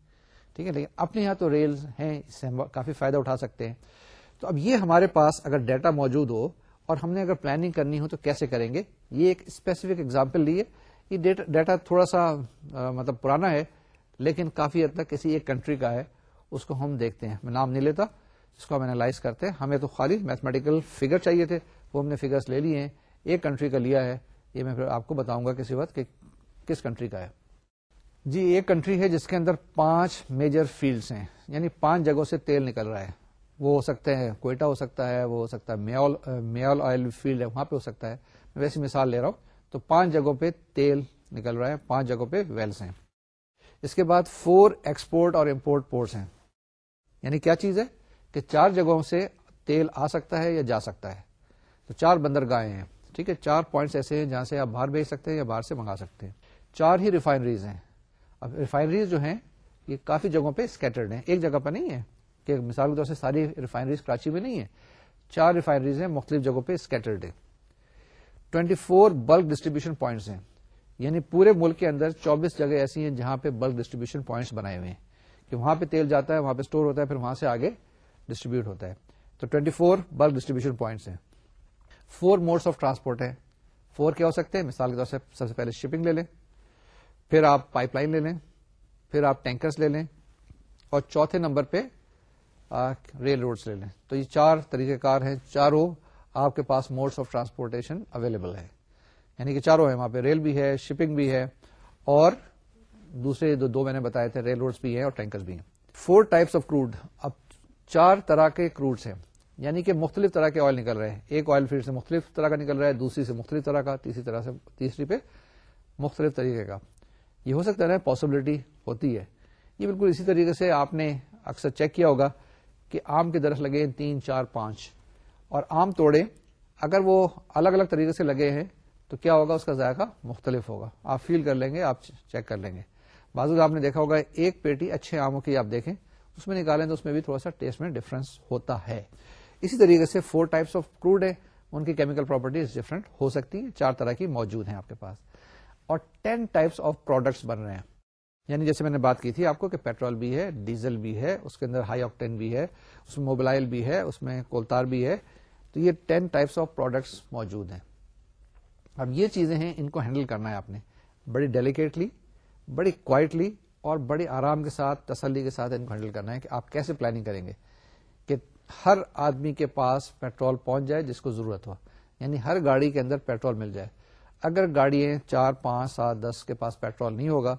ٹھیک ہے، لیکن اپنے یہاں تو ریل ہیں، اس سے ہم کافی فائدہ اٹھا سکتے ہیں۔ تو اب یہ ہمارے پاس اگر ڈیٹا موجود ہو اور ہم نے اگر پلاننگ کرنی ہو تو کیسے کریں گے؟ یہ ایک اسپیسیفک ایگزامپل لی ہے۔ یہ ڈیٹا تھوڑا سا مطلب پرانا ہے، لیکن کافی حد تک کسی ایک کنٹری کا ہے۔ اس کو ہم دیکھتے ہیں۔ میں نام نہیں لیتا، اس کو ہم اینالائز کرتے ہیں۔ ہمیں تو خالی میتھمیٹیکل فگر چاہیے تھے۔ وہ ہم نے فگرس لے لیے ہیں۔ ایک کنٹری کا لیا ہے۔ یہ میں پھر آپ کو بتاؤں گا کسی وقت کہ کس کنٹری کا ہے۔ جی ایک کنٹری ہے جس کے اندر پانچ میجر فیلڈس ہیں۔ یعنی پانچ جگہوں سے تیل نکل رہا ہے۔ وہ ہو سکتے ہیں، کوئٹہ ہو سکتا ہے، وہ ہو سکتا ہے میول آئل فیلڈ ہے، وہاں پہ ہو سکتا ہے۔ میں ویسی مثال لے رہا ہوں۔ تو پانچ جگہوں پہ تیل نکل رہا ہے، پانچ جگہوں پہ ویلس ہیں۔ اس کے بعد فور ایکسپورٹ اور امپورٹ پورٹس ہیں۔ یعنی کیا چیز ہے کہ چار جگہوں سے تیل آ سکتا ہے یا جا سکتا ہے۔ تو چار بندر گاہیں ہیں، ٹھیک ہے؟ چار پوائنٹس ایسے ہیں جہاں سے آپ باہر بھیج سکتے ہیں یا باہر سے منگا سکتے ہیں۔ چار ہی ریفائنریز ہیں۔ اب ریفائنریز جو ہیں، یہ کافی جگہوں پہ اسکیٹرڈ ہیں۔ ایک جگہ پہ نہیں ہے کہ مثال کے طور سے ساری ریفائنریز کراچی میں نہیں ہے۔ چار ریفائنریز ہیں، مختلف جگہوں پہ اسکیٹرڈ ہے twenty four bulk distribution points ہیں۔ یعنی پورے ملک کے اندر چوبیس جگہ ایسی ہیں جہاں پہ بلک ڈسٹریبیوشن پوائنٹس بنائے ہوئے ہیں۔ کہ وہاں پہ تیل جاتا ہے، وہاں پہ اسٹور ہوتا ہے، پھر وہاں سے آگے ڈسٹریبیوٹ ہوتا ہے۔ تو twenty four bulk distribution points ہیں۔ فور موڈس آف ٹرانسپورٹ ہے فور کیا ہو سکتے ہیں؟ مثال کے طور سے سب سے پہلے شپنگ لے لیں، پھر آپ پائپ لائن لے لیں، پھر آپ ٹینکرس لے لیں، اور چوتھے نمبر پہ ریل روڈس لے لیں۔ تو یہ چار طریقہ کار ہیں۔ چاروں آپ کے پاس موڈس آف ٹرانسپورٹیشن اویلیبل ہے یعنی کہ چاروں ہیں۔ وہاں پہ ریل بھی ہے شپنگ بھی ہے، اور دوسرے دو دو میں نے بتایا تھے ریل روڈس بھی ہیں اور ٹینکرز بھی ہیں۔ فور ٹائپس آف کروڈ اب چار طرح کے کروڈس ہیں۔ یعنی کہ مختلف طرح کے آئل نکل رہے ہیں۔ ایک آئل فیلڈ سے مختلف طرح کا نکل رہا ہے، دوسری سے مختلف طرح کا، تیسری طرح سے، تیسری پہ مختلف طریقے کا۔ یہ ہو سکتا ہے پاسبلٹی ہوتی ہے۔ یہ بالکل اسی طریقے سے آپ نے اکثر چیک کیا ہوگا کہ آم کے درخت لگے ہیں تین، چار، پانچ۔ اور آم توڑے، اگر وہ الگ الگ طریقے سے لگے ہیں تو کیا ہوگا؟ اس کا ذائقہ مختلف ہوگا۔ آپ فیل کر لیں گے، آپ چیک کر لیں گے۔ بازو آپ نے دیکھا ہوگا، ایک پیٹی اچھے آموں کی آپ دیکھیں، اس میں نکالیں تو اس میں بھی تھوڑا سا ٹیسٹ میں ڈفرنس ہوتا ہے۔ اسی طریقے سے فور ٹائپس آف کروڈ ہے ان کی کیمیکل پراپرٹیز ڈفرنٹ ہو سکتی ہیں، چار طرح کی موجود ہیں آپ کے پاس۔ اور ٹین ٹائپس آف پروڈکٹس بن رہے ہیں۔ یعنی جیسے میں نے بات کی تھی آپ کو کہ پیٹرول بھی ہے ڈیزل بھی ہے، اس کے اندر ہائی آکٹین بھی ہے، اس میں موبائل بھی ہے، اس میں کولتار بھی ہے۔ تو یہ ٹین ٹائپس آف پروڈکٹس موجود ہیں۔ اب یہ چیزیں ہیں، ان کو ہینڈل کرنا ہے آپ نے۔ بڑی ڈیلیکیٹلی بڑی کوائٹلی اور بڑی آرام کے ساتھ، تسلی کے ساتھ ان کو ہینڈل کرنا ہے کہ آپ کیسے پلاننگ کریں گے کہ ہر آدمی کے پاس پیٹرول پہنچ جائے جس کو ضرورت ہو۔ یعنی ہر گاڑی کے اندر پیٹرول مل جائے۔ اگر گاڑیاں چار، پانچ، سات، دس کے پاس پیٹرول نہیں ہوگا،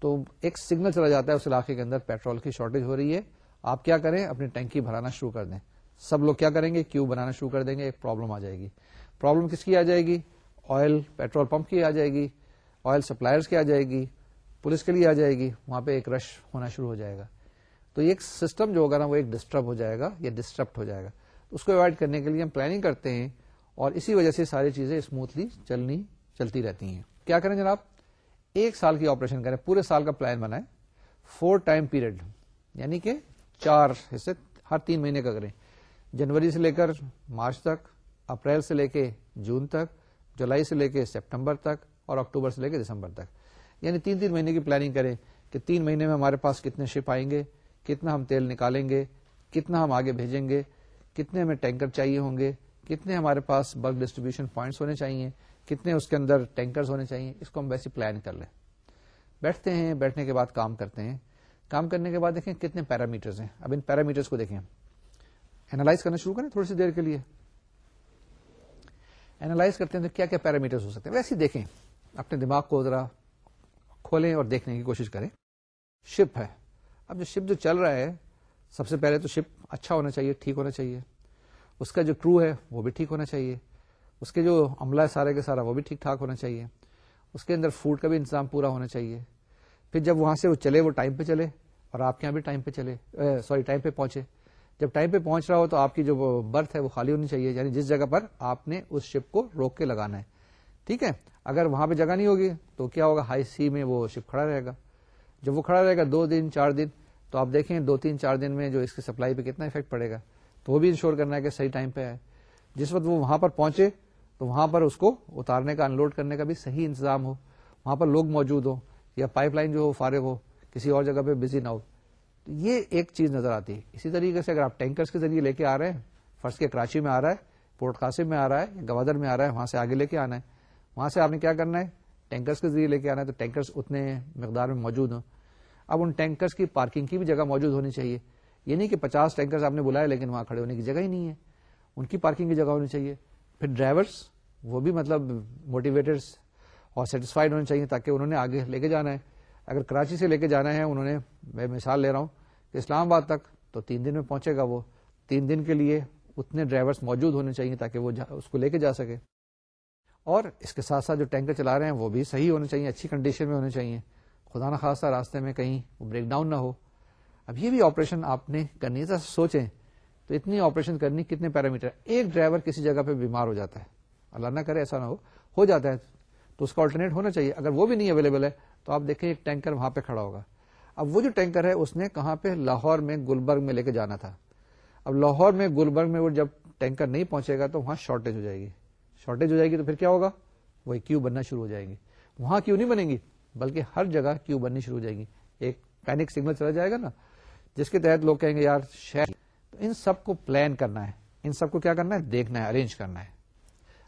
تو ایک سگنل چلا جاتا ہے اس علاقے کے اندر پیٹرول کی شارٹیج ہو رہی ہے۔ آپ کیا کریں؟ اپنی ٹینکی بھرانا شروع کر دیں۔ سب لوگ کیا کریں گے؟ کیو بنانا شروع کر دیں گے، ایک پرابلم آ جائے گی۔ پرابلم کس کی آ جائے گی؟ آئل پیٹرول پمپ کی آ جائے گی۔ آئل سپلائرس کی آ جائے گی۔ پولیس کے لیے آ جائے گی، وہاں پہ ایک رش ہونا شروع ہو جائے گا۔ تو ایک سسٹم جو ہوگا نا، وہ ایک ڈسٹرب ہو جائے گا، یا ڈسٹربٹ ہو جائے گا۔ اس کو اوائڈ کرنے کے لیے ہم پلاننگ کرتے ہیں اور اسی وجہ سے ساری چیزیں اسموتھلی چلنی، چلتی رہتی ہیں۔ کیا کریں جناب؟ ایک سال کی آپریشن کریں، پورے سال کا پلان بنائیں۔ فور ٹائم پیریڈ یعنی کہ چار حصے ہر تین مہینے کا کریں۔ جنوری سے لے کر مارچ تک، اپریل سے لے کے جون تک، جولائی سے لے کے سپٹمبر تک اور اکتوبر سے لے کے دسمبر تک۔ یعنی تین تین مہینے کی پلاننگ کریں کہ تین مہینے میں ہمارے پاس کتنے شپ آئیں گے، کتنا ہم تیل نکالیں گے، کتنا ہم آگے بھیجیں گے، کتنے ہمیں ٹینکر چاہیے ہوں گے، کتنے ہمارے پاس بلک ڈسٹریبیوشن پوائنٹس ہونے چاہیے، کتنے اس کے اندر ٹینکرز ہونے چاہیے، اس کو ہم ویسے پلان کر لیں۔ بیٹھتے ہیں، بیٹھنے کے بعد کام کرتے ہیں۔ کام کرنے کے بعد دیکھیں کتنے پیرامیٹرز ہیں۔ اب ان پیرامیٹرز کو دیکھیں اینالائز کرنا شروع کریں تھوڑی سی دیر کے لیے۔ اینالائز کرتے ہیں تو کیا کیا پیرامیٹرز ہو سکتے ہیں۔ ویسے دیکھیں، اپنے دماغ کو ذرا کھولیں اور دیکھنے کی کوشش کریں۔ شپ ہے۔ اب جو شپ جو چل رہا ہے، سب سے پہلے تو شپ اچھا ہونا چاہیے، ٹھیک ہونا چاہیے۔ اس کا جو کرو ہے، وہ بھی ٹھیک ہونا چاہیے۔ اس کے جو عملہ ہے سارے کے سارا، وہ بھی ٹھیک ٹھاک ہونا چاہیے۔ اس کے اندر فوڈ کا بھی انتظام پورا ہونا چاہیے۔ پھر جب وہاں سے وہ چلے، وہ ٹائم پہ چلے اور آپ کے یہاں بھی ٹائم پہ چلے۔ سوری ٹائم پہ پہنچے۔ جب ٹائم پہ پہنچ رہا ہو تو آپ کی جو برتھ ہے، وہ خالی ہونی چاہیے۔ یعنی جس جگہ پر آپ نے اس شپ کو روک کے لگانا ہے۔ ٹھیک ہے؟ اگر وہاں پہ جگہ نہیں ہوگی تو کیا ہوگا؟ ہائی سی میں وہ شپ کھڑا رہے گا۔ جب وہ کھڑا رہے گا دو دن، چار دن، تو آپ دیکھیں دو تین، چار دن میں جو اس کی سپلائی پہ کتنا افیکٹ پڑے گا۔ تو وہ بھی انشور کرنا ہے کہ صحیح ٹائم پہ ہے جس وقت وہ وہاں پر پہنچے، تو وہاں پر اس کو اتارنے کا انلوڈ کرنے کا بھی صحیح انتظام ہو۔ وہاں پر لوگ موجود ہوں یا پائپ لائن جو ہو فارغ ہو، کسی اور جگہ پہ بزی نہ ہو۔ تو یہ ایک چیز نظر آتی ہے۔ اسی طریقے سے اگر آپ ٹینکرز کے ذریعے لے کے آ رہے ہیں، فرض کے کراچی میں آ رہا ہے، پورٹ قاسم میں آ رہا ہے گوادر میں آ رہا ہے، وہاں سے آگے لے کے آنا ہے وہاں سے آپ نے کیا کرنا ہے؟ ٹینکرز کے ذریعے لے کے آنا ہے، تو ٹینکرز اتنے مقدار میں موجود ہوں۔ اب ان ٹینکرز کی پارکنگ کی بھی جگہ موجود ہونی چاہیے۔ یہ نہیں کہ پچاس ٹینکرز آپ نے بلائے لیکن وہاں کھڑے ہونے کی جگہ ہی نہیں ہے۔ ان کی پارکنگ کی جگہ ہونی چاہیے۔ پھر ڈرائیورس وہ بھی مطلب موٹیویٹرس اور سیٹسفائڈ ہونے چاہیے تاکہ انہوں نے آگے لے کے جانا ہے۔ اگر کراچی سے لے کے جانا ہے، انہوں نے میں مثال لے رہا ہوں کہ اسلام آباد تک تو تین دن میں پہنچے گا وہ۔ تین دن کے لیے اتنے ڈرائیورس موجود ہونے چاہیے تاکہ وہ اس کو لے کے جا سکے۔ اور اس کے ساتھ ساتھ جو ٹینکر چلا رہے ہیں وہ بھی صحیح ہونے چاہیے، اچھی کنڈیشن میں ہونے چاہیے۔ خدا نخواستہ راستے میں کہیں وہ بریک ڈاؤن نہ ہو۔ اب یہ بھی آپریشن آپ نے کرنی ہے۔ سوچیں۔ تو اتنی آپریشن کرنی کتنے پیرامیٹر ایک ڈرائیور کسی جگہ پہ بیمار ہو جاتا ہے۔ اللہ نہ کرے ایسا نہ ہو۔ ہو جاتا ہے۔ تو اس کا آلٹرنیٹ ہونا چاہیے۔ اگر وہ بھی نہیں اویلیبل ہے تو آپ دیکھیں ایک ٹینکر وہاں پہ کھڑا ہوگا۔ اب وہ جو ٹینکر ہے اس نے کہاں پہ؟ لاہور میں گلبرگ میں لے کے جانا تھا۔ اب لاہور میں گلبرگ میں وہ جب ٹینکر نہیں پہنچے گا تو وہاں شارٹیج ہو جائے گی۔ شارٹیج ہو جائے گی تو پھر کیا ہوگا؟ وہی کیو بننا شروع ہو جائے گی وہاں کیوں نہیں بنے گی، بلکہ ہر جگہ کیو بننی شروع ہو جائے گی۔ ایک پینک سگنل چلا جائے گا نا، جس کے تحت لوگ کہیں گے، یار، شہر تو ان سب کو پلان کرنا ہے۔ ان سب کو کیا کرنا ہے؟ دیکھنا ہے ارینج کرنا ہے۔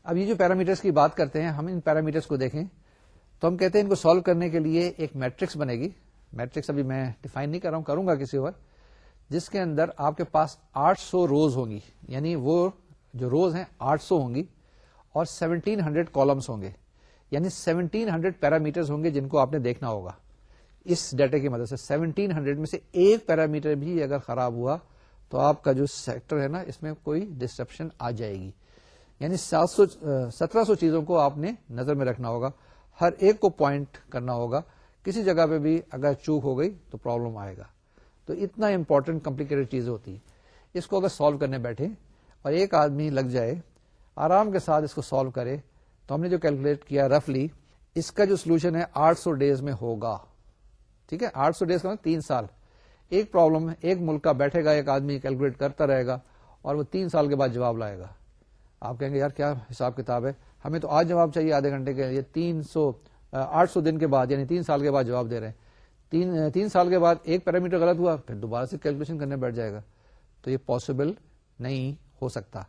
اب یہ جو پیرامیٹرس کی بات کرتے ہیں، ہم ان پیرامیٹرس کو دیکھیں۔ تو ہم کہتے ہیں ان کو سالو کرنے کے لیے ایک میٹرکس بنے گی۔ میٹرکس ابھی میں ڈیفائن نہیں کر رہا ہوں، کروں گا کسی اور۔ جس کے اندر آپ کے پاس آٹھ سو روز ہوں گی۔ یعنی وہ جو روز ہیں، آٹھ سو ہوں گی۔ اور سیونٹین ہنڈریڈ کالمس ہوں گے۔ یعنی سیونٹین ہنڈریڈ پیرامیٹر ہوں گے جن کو آپ نے دیکھنا ہوگا۔ اس ڈیٹا کی مدد سے سیونٹین ہنڈریڈ میں سے ایک پیرامیٹر بھی اگر خراب ہوا تو آپ کا جو سیکٹر ہے نا، اس میں کوئی ڈسٹرپشن آ جائے گی۔ یعنی سات سو، سترہ سو چیزوں کو آپ نے نظر میں رکھنا ہوگا۔ ہر ایک کو پوائنٹ کرنا ہوگا۔ کسی جگہ پہ بھی اگر چوک ہو گئی تو پرابلم آئے گا۔ تو اتنا امپورٹنٹ کمپلیکیٹڈ چیز ہوتی ہے اس کو اگر سالو کرنے بیٹھے اور ایک آدمی لگ جائے آرام کے ساتھ اس کو سالو کرے، تو ہم نے جو کیلکولیٹ کیا رفلی اس کا جو سولوشن ہے آٹھ سو ڈیز میں ہوگا۔ ٹھیک ہے؟ آٹھ سو ڈیز کا مطلب تین سال۔ ایک پرابلم ایک ملک کا بیٹھے گا، ایک آدمی کیلکولیٹ کرتا رہے گا اور وہ تین سال کے بعد جواب لائے گا۔ آپ کہیں گے، یار، کیا حساب کتاب ہے؟ ہمیں تو آج جواب چاہیے آدھے گھنٹے کے لیے۔ تین سو، آٹھ سو دن کے بعد یعنی تین سال کے بعد جواب دے رہے ہیں۔ تین تین سال کے بعد ایک پیرامیٹر غلط ہوا، پھر دوبارہ سے کیلکولیشن کرنے بیٹھ جائے گا۔ تو یہ پاسبل نہیں ہو سکتا۔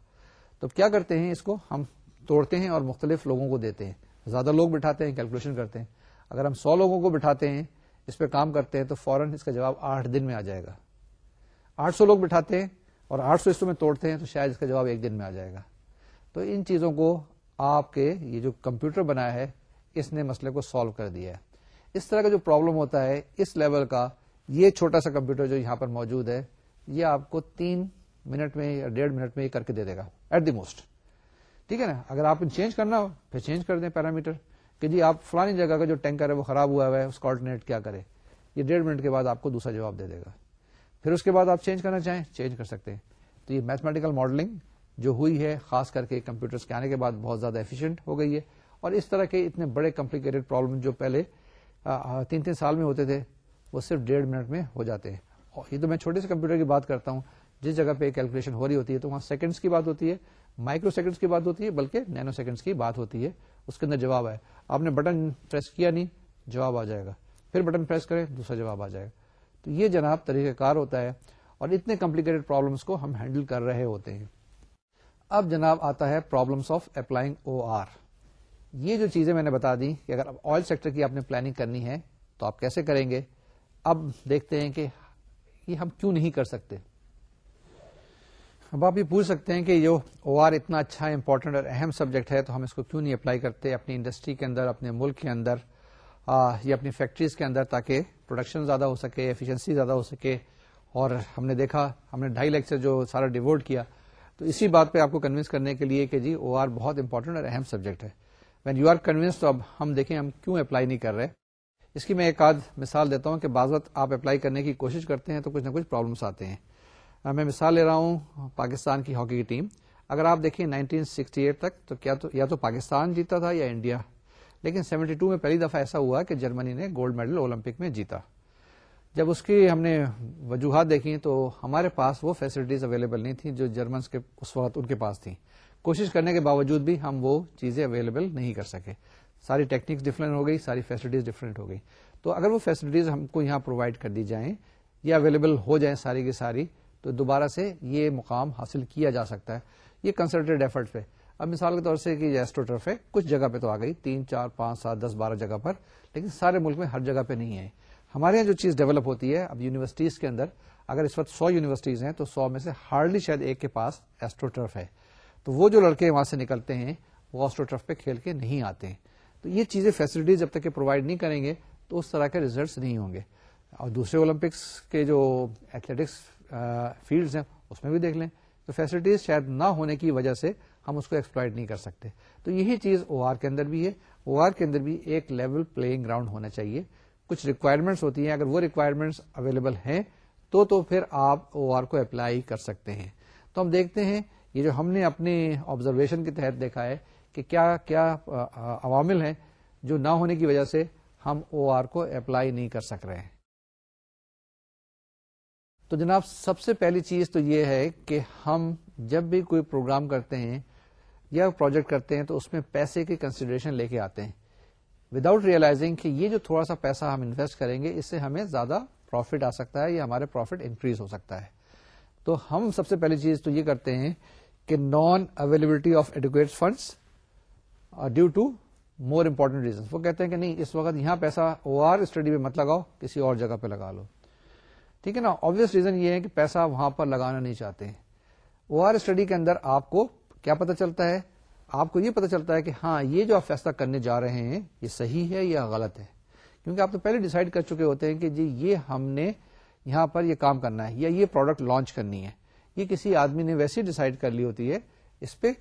تو کیا کرتے ہیں اس کو؟ ہم توڑتے ہیں اور مختلف لوگوں کو دیتے ہیں۔ زیادہ لوگ بٹھاتے ہیں کیلکولیشن کرتے ہیں۔ اگر ہم سو لوگوں کو بٹھاتے ہیں، اس پہ کام کرتے ہیں تو فوراً اس کا جواب آٹھ دن میں آ جائے گا۔ آٹھ سو لوگ بٹھاتے ہیں اور آٹھ سو حصوں میں توڑتے ہیں تو شاید اس کا جواب ایک دن میں آ جائے گا۔ تو ان چیزوں کو آپ کے یہ جو کمپیوٹر بنایا ہے، اس نے مسئلے کو سالو کر دیا ہے۔ اس طرح کا جو پرابلم ہوتا ہے، اس لیول کا یہ چھوٹا سا کمپیوٹر جو یہاں پر موجود ہے، یہ آپ کو تین منٹ میں یا ڈیڑھ منٹ میں یہ کر کے دے دے گا۔ ایٹ دی موسٹ ٹھیک ہے نا؟ اگر آپ چینج کرنا ہو، پھر چینج کر دیں پیرامیٹر کہ جی آپ فلانی جگہ کا جو ٹینکر ہے وہ خراب ہوا ہوا ہے، اس کا آلٹرنیٹ کیا کرے یہ ڈیڑھ منٹ کے بعد آپ کو دوسرا جواب دے دے گا۔ پھر اس کے بعد آپ چینج کرنا چاہیں چینج کر سکتے ہیں۔ تو یہ میتھمیٹیکل ماڈلنگ جو ہوئی ہے، خاص کر کے کمپیوٹر کے آنے کے بعد بہت زیادہ ایفیشینٹ ہو گئی ہے۔ اور اس طرح کے اتنے بڑے کمپلیکیٹڈ پرابلم جو پہلے تین تین سال میں ہوتے تھے، وہ صرف ڈیڑھ منٹ میں ہو جاتے ہیں۔ اور یہ تو میں چھوٹے سے کمپیوٹر کی بات کرتا ہوں جس جگہ پہ کیلکولیشن ہو رہی ہوتی ہے تو وہاں سیکنڈس کی بات ہوتی ہے مائکرو سیکنڈس کی بات ہوتی ہے، بلکہ نینو سیکنڈس کی بات ہوتی ہے۔ اس کے اندر جواب آئے آپ نے بٹن پریس کیا نہیں، جواب آ جائے گا۔ پھر بٹن پریس کریں، دوسرا جواب آ جائے گا۔ تو یہ جناب طریقہ کار ہوتا ہے اور اتنے کمپلیکیٹڈ پرابلمس کو ہم ہینڈل کر رہے ہوتے ہیں۔ اب جناب آتا ہے problems of applying O R یہ جو چیزیں میں نے بتا دی کہ اگر آئل سیکٹر کی آپ نے پلاننگ کرنی ہے تو آپ کیسے کریں گے؟ اب دیکھتے ہیں کہ یہ ہم کیوں نہیں کر سکتے۔ اب آپ یہ پوچھ سکتے ہیں کہ جو او آر اتنا اچھا امپورٹنٹ اور اہم سبجیکٹ ہے تو ہم اس کو کیوں نہیں اپلائی کرتے اپنی انڈسٹری کے اندر، اپنے ملک کے اندر یا اپنی فیکٹریز کے اندر تاکہ پروڈکشن زیادہ ہو سکے ایفیشنسی زیادہ ہو سکے۔ اور ہم نے دیکھا، ہم نے ڈھائی لیکچر جو سارا ڈیوٹ کیا، تو اسی بات پہ آپ کو کنوینس کرنے کے لیے کہ جی او آر بہت امپورٹنٹ اور اہم سبجیکٹ ہے۔ وین یو آر کنوینس تو اب ہم دیکھیں ہم کیوں اپلائی نہیں کر رہے۔ اس کی میں ایک آدھ مثال دیتا ہوں کہ بعض وقت آپ اپلائی کرنے کی کوشش کرتے ہیں تو کچھ نہ کچھ پرابلمس آتے ہیں۔ میں مثال لے رہا ہوں پاکستان کی ہاکی کی ٹیم۔ اگر آپ دیکھیں 1968 تک تو کیا تو یا تو پاکستان جیتا تھا یا انڈیا۔ لیکن 72 میں پہلی دفعہ ایسا ہوا کہ جرمنی نے گولڈ میڈل اولمپک میں جیتا۔ جب اس کی ہم نے وجوہات دیکھی تو ہمارے پاس وہ فیسلٹیز اویلیبل نہیں تھیں جو جرمنس کے اس وقت ان کے پاس تھیں۔ کوشش کرنے کے باوجود بھی ہم وہ چیزیں اویلیبل نہیں کر سکے۔ ساری ٹیکنیکس ڈفرینٹ ہو گئی، ساری فیسلٹیز ڈفرینٹ ہو گئی۔ تو اگر وہ فیسلٹیز ہم کو یہاں پرووائڈ کر دی جائیں یا اویلیبل ہو جائیں ساری کی ساری تو دوبارہ سے یہ مقام حاصل کیا جا سکتا ہے یہ کنسلٹیڈ ایفرٹ پہ۔ اب مثال کے طور سے کہ ایسٹروٹرف ہے، کچھ جگہ پہ تو آ گئی، تین، چار، پانچ، سات، دس، بارہ جگہ پر، لیکن سارے ملک میں ہر جگہ پہ نہیں ہے۔ ہمارے یہاں جو چیز ڈیولپ ہوتی ہے اب یونیورسٹیز کے اندر، اگر اس وقت سو یونیورسٹیز ہیں تو سو میں سے ہارڈلی شاید ایک کے پاس ایسٹروٹرف ہے۔ تو وہ جو لڑکے وہاں سے نکلتے ہیں، وہ آسٹروٹرف پہ کھیل کے نہیں آتے ہیں۔ تو یہ چیزیں فیسلٹیز جب تک کہ پرووائڈ نہیں کریں گے تو اس طرح کے ریزلٹس نہیں ہوں گے۔ اور دوسرے اولمپکس کے جو ایتھلیٹکس فیلڈز ہیں، اس میں بھی دیکھ لیں۔ تو فیسلٹیز شاید نہ ہونے کی وجہ سے ہم اس کو ایکسپلائڈ نہیں کر سکتے۔ تو یہی چیز او آر کے اندر بھی ہے۔ او آر کے اندر بھی ایک لیول پلئنگ گراؤنڈ ہونا چاہیے۔ کچھ ریکوائرمنٹس ہوتی ہیں۔ اگر وہ ریکوائرمنٹس اویلیبل ہیں، تو تو پھر آپ او آر کو اپلائی کر سکتے ہیں۔ تو ہم دیکھتے ہیں، یہ جو ہم نے اپنے آبزرویشن کے تحت دیکھا ہے کہ کیا کیا عوامل ہیں جو نہ ہونے کی وجہ سے ہم او آر کو اپلائی نہیں کر سک رہے ہیں۔ تو جناب سب سے پہلی چیز تو یہ ہے کہ ہم جب بھی کوئی پروگرام کرتے ہیں یا پروجیکٹ کرتے ہیں تو اس میں پیسے کی کنسیڈریشن لے کے آتے ہیں۔ وداؤٹ ریئلائزنگ کہ یہ جو تھوڑا سا پیسہ ہم انویسٹ کریں گے، اس سے ہمیں زیادہ پروفٹ آ سکتا ہے یا ہمارے پروفٹ انکریز ہو سکتا ہے۔ تو ہم سب سے پہلی چیز تو یہ کرتے ہیں کہ non availability of adequate funds due to more important reason وہ کہتے ہیں کہ نہیں، اس وقت یہاں پیسہ او آر اسٹڈی میں مت لگاؤ، کسی اور جگہ پہ لگا لو۔ ٹھیک ہے نا آبیس ریزن یہ ہے کہ پیسہ وہاں پر لگانا نہیں چاہتے او آر اسٹڈی کے اندر آپ کو کیا پتا چلتا ہے؟ آپ کو یہ پتا چلتا ہے کہ ہاں یہ جو آپ فیصلہ کرنے جا رہے ہیں، یہ صحیح ہے یا غلط ہے؟ کیونکہ آپ تو پہلے ڈیسائیڈ کر چکے ہوتے ہیں کہ جی یہ ہم نے یہاں پر یہ کام کرنا ہے یا یہ پروڈکٹ لانچ کرنی ہے۔ یہ کسی آدمی نے ویسے ڈیسائیڈ کر لی ہوتی ہے، اس پہ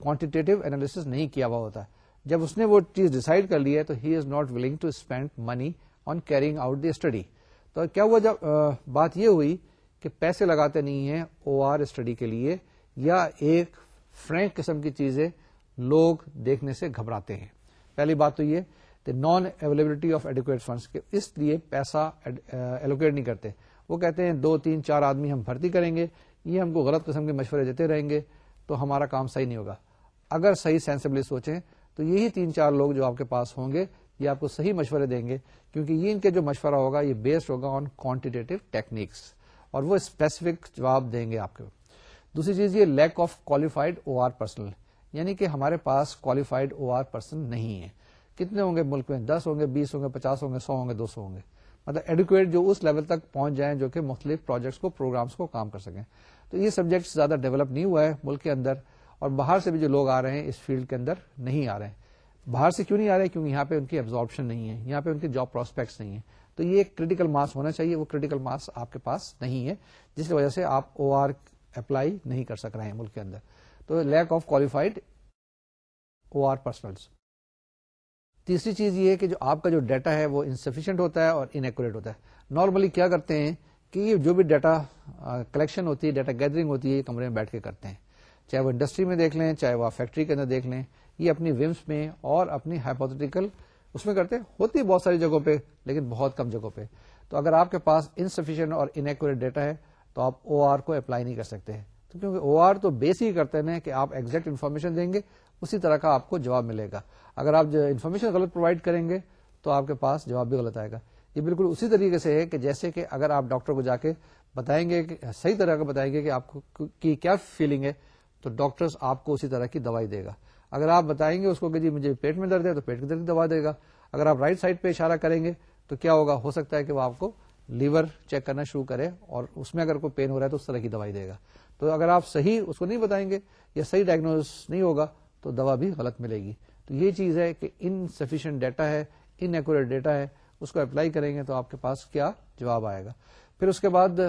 کوانٹیٹیو اینالس نہیں کیا ہوا ہوتا۔ جب اس نے وہ چیز ڈیسائڈ کر لی ہے تو he is not willing to spend money on carrying out the study تو کیا ہوا جب بات یہ ہوئی کہ پیسے لگاتے نہیں ہیں او آر اسٹڈی کے لیے یا ایک فرینک قسم کی چیزیں لوگ دیکھنے سے گھبراتے ہیں۔ پہلی بات تو یہ non availability of adequate funds کے اس لیے پیسہ ایلوکیٹ نہیں کرتے۔ وہ کہتے ہیں دو، تین، چار آدمی ہم بھرتی کریں گے، یہ ہم کو غلط قسم کے مشورے دیتے رہیں گے تو ہمارا کام صحیح نہیں ہوگا۔ اگر صحیح سینسبلی سوچیں تو یہی تین، چار لوگ جو آپ کے پاس ہوں گے یہ آپ کو صحیح مشورے دیں گے، کیونکہ یہ ان کے جو مشورہ ہوگا، یہ بیسڈ ہوگا آن کوانٹیٹیو ٹیکنیکس اور وہ اسپیسیفک جواب دیں گے آپ کو دوسری چیز یہ lack of qualified O R personnel یعنی کہ ہمارے پاس کوالیفائڈ او آر پرسن نہیں ہے کتنے ہوں گے ملک میں؟ دس ہوں گے، بیس ہوں گے، پچاس ہوں گے، سو ہوں گے، دو سو ہوں گے۔ مطلب ایڈوکیٹ جو اس لیول تک پہنچ جائیں جو کہ مختلف پروجیکٹس کو پروگرامس کو کام کر سکیں۔ تو یہ سبجیکٹ زیادہ ڈیولپ نہیں ہوا ہے ملک کے اندر، اور باہر سے بھی جو لوگ آ رہے ہیں اس فیلڈ کے اندر نہیں آ رہے۔ ہیں باہر سے کیوں نہیں آ رہے؟ کیونکہ یہاں پہ ان کی ابزاربشن نہیں ہے، یہاں پہ ان کی جاب پروسپیکٹس نہیں ہے تو یہ ایک کریٹیکل ماس ہونا چاہیے، وہ کریٹیکل ماس آپ کے پاس نہیں ہے، جس کی وجہ سے آپ او آر اپلائی نہیں کر سک رہے ہیں ملک کے اندر۔ تو lack of qualified O R personnels تیسری چیز یہ ہے کہ جو آپ کا جو ڈیٹا ہے وہ انسفیشینٹ ہوتا ہے اور انیکوریٹ ہوتا ہے۔ نارملی کیا کرتے ہیں کہ جو بھی ڈیٹا کلیکشن ہوتی ہے ڈیٹا گیدرنگ ہوتی ہے کمرے میں بیٹھ کے کرتے ہیں۔ چاہے وہ انڈسٹری میں دیکھ لیں، چاہے وہ فیکٹری کے اندر دیکھ لیں۔ یہ اپنی ومس میں اور اپنی ہائپوتھیٹیکل اس میں کرتے ہوتی بہت ساری جگہوں پہ، لیکن بہت کم جگہوں پہ۔ تو اگر آپ کے پاس انسفیشینٹ اور انیکوریٹ ڈیٹا ہے، تو آپ او آر کو اپلائی نہیں کر سکتے۔ تو تو کیونکہ او آر تو بیس ہی کرتے ہیں کہ آپ ایگزیکٹ انفارمیشن دیں گے، اسی طرح کا آپ کو جواب ملے گا۔ اگر آپ انفارمیشن غلط پرووائڈ کریں گے، تو آپ کے پاس جواب بھی غلط آئے گا۔ یہ بالکل اسی طریقے سے ہے کہ جیسے کہ اگر آپ ڈاکٹر کو جا کے بتائیں گے کہ، صحیح طرح کا بتائیں گے کہ آپ کو کی کیا فیلنگ ہے، تو ڈاکٹر آپ کو اسی طرح کی دوائی دے گا۔ اگر آپ بتائیں گے اس کو کہ جی مجھے پیٹ میں درد ہے تو پیٹ کی درد دوا دے گا۔ اگر آپ رائٹ سائڈ پہ اشارہ کریں گے تو کیا ہوگا؟ ہو سکتا ہے کہ وہ آپ کو لیور چیک کرنا شروع کرے اور اس میں اگر کوئی پین ہو رہا ہے تو اس طرح کی دوائی دے گا۔ تو اگر آپ صحیح اس کو نہیں بتائیں گے یا صحیح ڈائگنوز نہیں ہوگا تو دوا بھی غلط ملے گی۔ تو یہ چیز ہے کہ ان سفیشینٹ ڈیٹا ہے ان ایکوریٹ ڈیٹا ہے، اس کو اپلائی کریں گے تو آپ کے پاس کیا جواب آئے گا۔ پھر اس کے بعد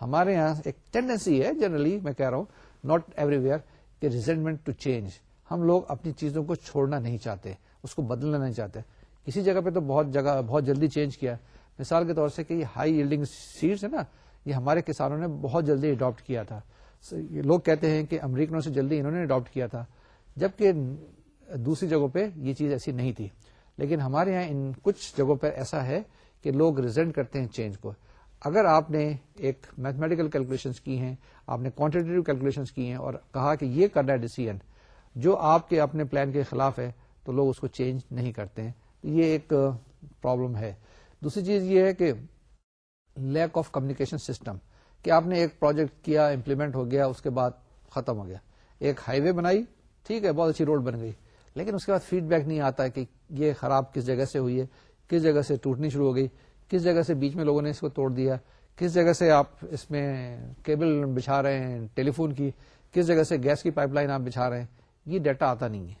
ہمارے یہاں ایک ٹینڈنسی ہے جنرلی میں کہہ رہا ہوں ناٹ ایوری ویئر کہ ریزنٹمنٹ ٹو چینج ہم لوگ اپنی چیزوں کو چھوڑنا نہیں چاہتے، اس کو بدلنا نہیں چاہتے۔ کسی جگہ پہ تو بہت جگہ، بہت جلدی چینج کیا مثال کے طور سے کہ یہ ہائی یلڈنگ سیڈس ہے نا، یہ ہمارے کسانوں نے بہت جلدی اڈاپٹ کیا تھا۔ لوگ کہتے ہیں کہ امریکنوں سے جلدی انہوں نے اڈاپٹ کیا تھا، جبکہ دوسری جگہوں پہ یہ چیز ایسی نہیں تھی۔ لیکن ہمارے یہاں ان کچھ جگہوں پر ایسا ہے کہ لوگ ریزنٹ کرتے ہیں چینج کو۔ اگر آپ نے ایک میتھمیٹیکل کیلکولیشن کی ہیں، آپ نے کوانٹیٹیو کیلکولیشن کی ہیں اور کہا کہ یہ کرنا ہے ڈیسیزن جو آپ کے اپنے پلان کے خلاف ہے، تو لوگ اس کو چینج نہیں کرتے ہیں۔ یہ ایک پرابلم ہے۔ دوسری چیز یہ ہے کہ لیک آف کمیونیکیشن سسٹم کہ آپ نے ایک پروجیکٹ کیا امپلیمنٹ ہو گیا، اس کے بعد ختم ہو گیا۔ ایک ہائی وے بنائی، ٹھیک ہے، بہت اچھی روڈ بن گئی۔ لیکن اس کے بعد فیڈ بیک نہیں آتا کہ یہ خراب کس جگہ سے ہوئی ہے، کس جگہ سے ٹوٹنی شروع ہو گئی، کس جگہ سے بیچ میں لوگوں نے اس کو توڑ دیا، کس جگہ سے آپ اس میں کیبل بچھا رہے ہیں ٹیلی فون کی، کس جگہ سے گیس کی پائپ لائن آپ بچھا رہے ہیں۔ یہ ڈیٹا آتا نہیں ہے۔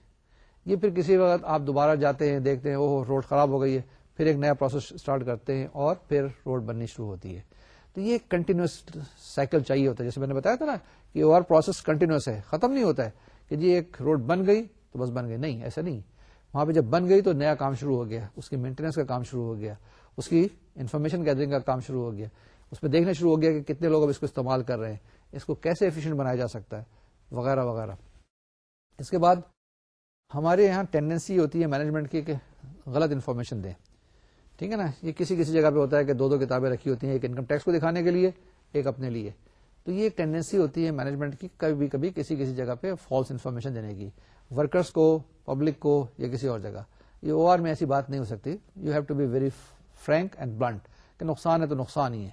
یہ پھر کسی وقت آپ دوبارہ جاتے ہیں، دیکھتے ہیں وہ روڈ خراب ہو گئی ہے، پھر ایک نیا پروسیس اسٹارٹ کرتے ہیں اور پھر روڈ بننی شروع ہوتی ہے۔ تو یہ کنٹینیوس سائیکل چاہیے ہوتا ہے۔ جیسے میں نے بتایا تھا نا کہ اوور پروسیس کنٹینیوس ہے، ختم نہیں ہوتا ہے کہ جی ایک روڈ بن گئی تو بس بن گئی۔ نہیں، ایسا نہیں۔ وہاں پہ جب بن گئی تو نیا کام شروع ہو گیا، اس کی مینٹیننس کا کام شروع ہو گیا، اس کی انفارمیشن گیدرنگ کا کام شروع ہو گیا۔ اس میں دیکھنا شروع ہو گیا کہ کتنے لوگ اب اس کو استعمال کر رہے ہیں، اس کو کیسے ایفیشینٹ بنایا جا سکتا ہے، وغیرہ وغیرہ۔ اس کے بعد ہمارے یہاں ٹینڈنسی ہوتی ہے مینجمنٹ کی کہ غلط انفارمیشن دیں۔ ٹھیک ہے نا؟ یہ کسی کسی جگہ پہ ہوتا ہے کہ دو دو کتابیں رکھی ہوتی ہیں، ایک انکم ٹیکس کو دکھانے کے لیے، ایک اپنے لیے۔ تو یہ ایک ٹینڈنسی ہوتی ہے مینجمنٹ کی، کبھی کبھی کسی کسی جگہ پہ فالس انفارمیشن دینے کی۔ ورکرس کو پبلک کو یا کسی اور جگہ۔ یہ او آر میں ایسی بات نہیں ہو سکتی۔ You have to be very frank and blunt کہ نقصان ہے تو نقصان ہی ہے۔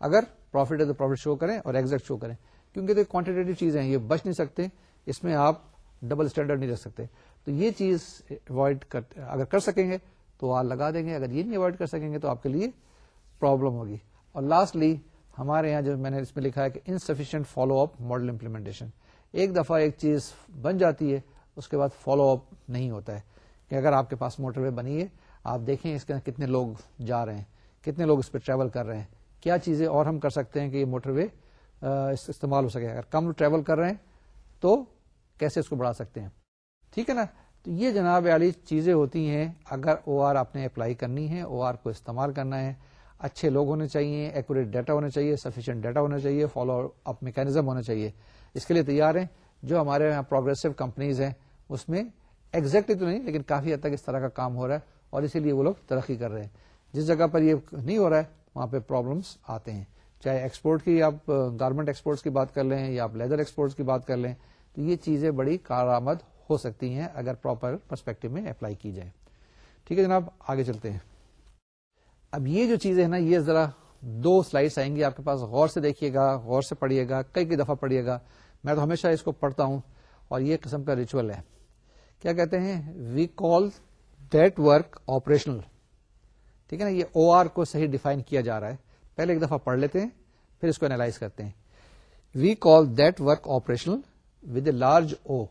اگر پروفٹ ہے تو پروفٹ شو کریں اور ایگزیکٹ شو کریں۔ کیونکہ تو کوانٹیٹیو چیزیں ہیں، یہ بچ نہیں سکتے۔ اس میں آپ ڈبل اسٹینڈرڈ نہیں رکھ سکتے۔ تو یہ چیز اوائڈ اگر کر سکیں گے تو آپ لگا دیں گے، اگر یہ نہیں اوائڈ کر سکیں گے تو آپ کے لیے پرابلم ہوگی۔ اور لاسٹلی ہمارے یہاں جو میں نے اس میں لکھا ہے کہ insufficient follow up model implementation ایک دفعہ ایک چیز بن جاتی ہے، اس کے بعد فالو اپ نہیں ہوتا ہے۔ کہ اگر آپ کے پاس موٹر وے بنی ہے، آپ دیکھیں اس کے کتنے لوگ جا رہے ہیں، کتنے لوگ اس پہ ٹریول کر رہے ہیں۔ کیا چیزیں اور ہم کر سکتے ہیں کہ یہ موٹر وے استعمال ہو سکے؟ اگر کم ٹریول کر رہے ہیں تو کیسے اس کو بڑھا سکتے ہیں؟ ٹھیک ہے نا؟ تو یہ جناب علی چیزیں ہوتی ہیں، اگر او آر آپ نے اپلائی کرنی ہے، او آر کو استعمال کرنا ہے، اچھے لوگ ہونے چاہیے ایکوریٹ ڈیٹا ہونا چاہیے سفیشینٹ ڈیٹا ہونا چاہیے فالو اپ میکینزم ہونا چاہیے۔ اس کے لیے تیار ہیں جو ہمارے یہاں پروگرسو کمپنیز ہیں، اس میں ایگزیکٹلی تو نہیں، لیکن کافی حد تک اس طرح کا کام ہو رہا ہے اور اسی لیے وہ لوگ ترقی کر رہے ہیں۔ جس جگہ پر یہ نہیں ہو رہا ہے، وہاں پہ پرابلمس آتے ہیں۔ چاہے ایکسپورٹ کی آپ uh, گارمنٹ ایکسپورٹس کی بات کر لیں یا آپ لیدر ایکسپورٹس کی بات کر لیں تو یہ چیزیں بڑی کارآمد ہو سکتی ہیں اگر پراپر پرسپیکٹو میں اپلائی کی جائے ٹھیک ہے جناب، آگے چلتے ہیں۔ اب یہ جو چیزیں ہیں نا، یہ ذرا دو سلائڈس آئیں گی، آپ کے پاس غور سے دیکھیے گا، غور سے پڑھیے گا، کئی کئی دفعہ پڑھیے گا۔ میں تو ہمیشہ اس کو پڑھتا ہوں اور یہ قسم کا ریچول ہے۔ کیا کہتے ہیں؟ We call that work operational ٹھیک ہے نا، یہ او آر کو صحیح ڈیفائن کیا جا رہا ہے۔ پہلے ایک دفعہ پڑھ لیتے ہیں، پھر اس کو اینالائز کرتے ہیں۔ We call that work operational with a large O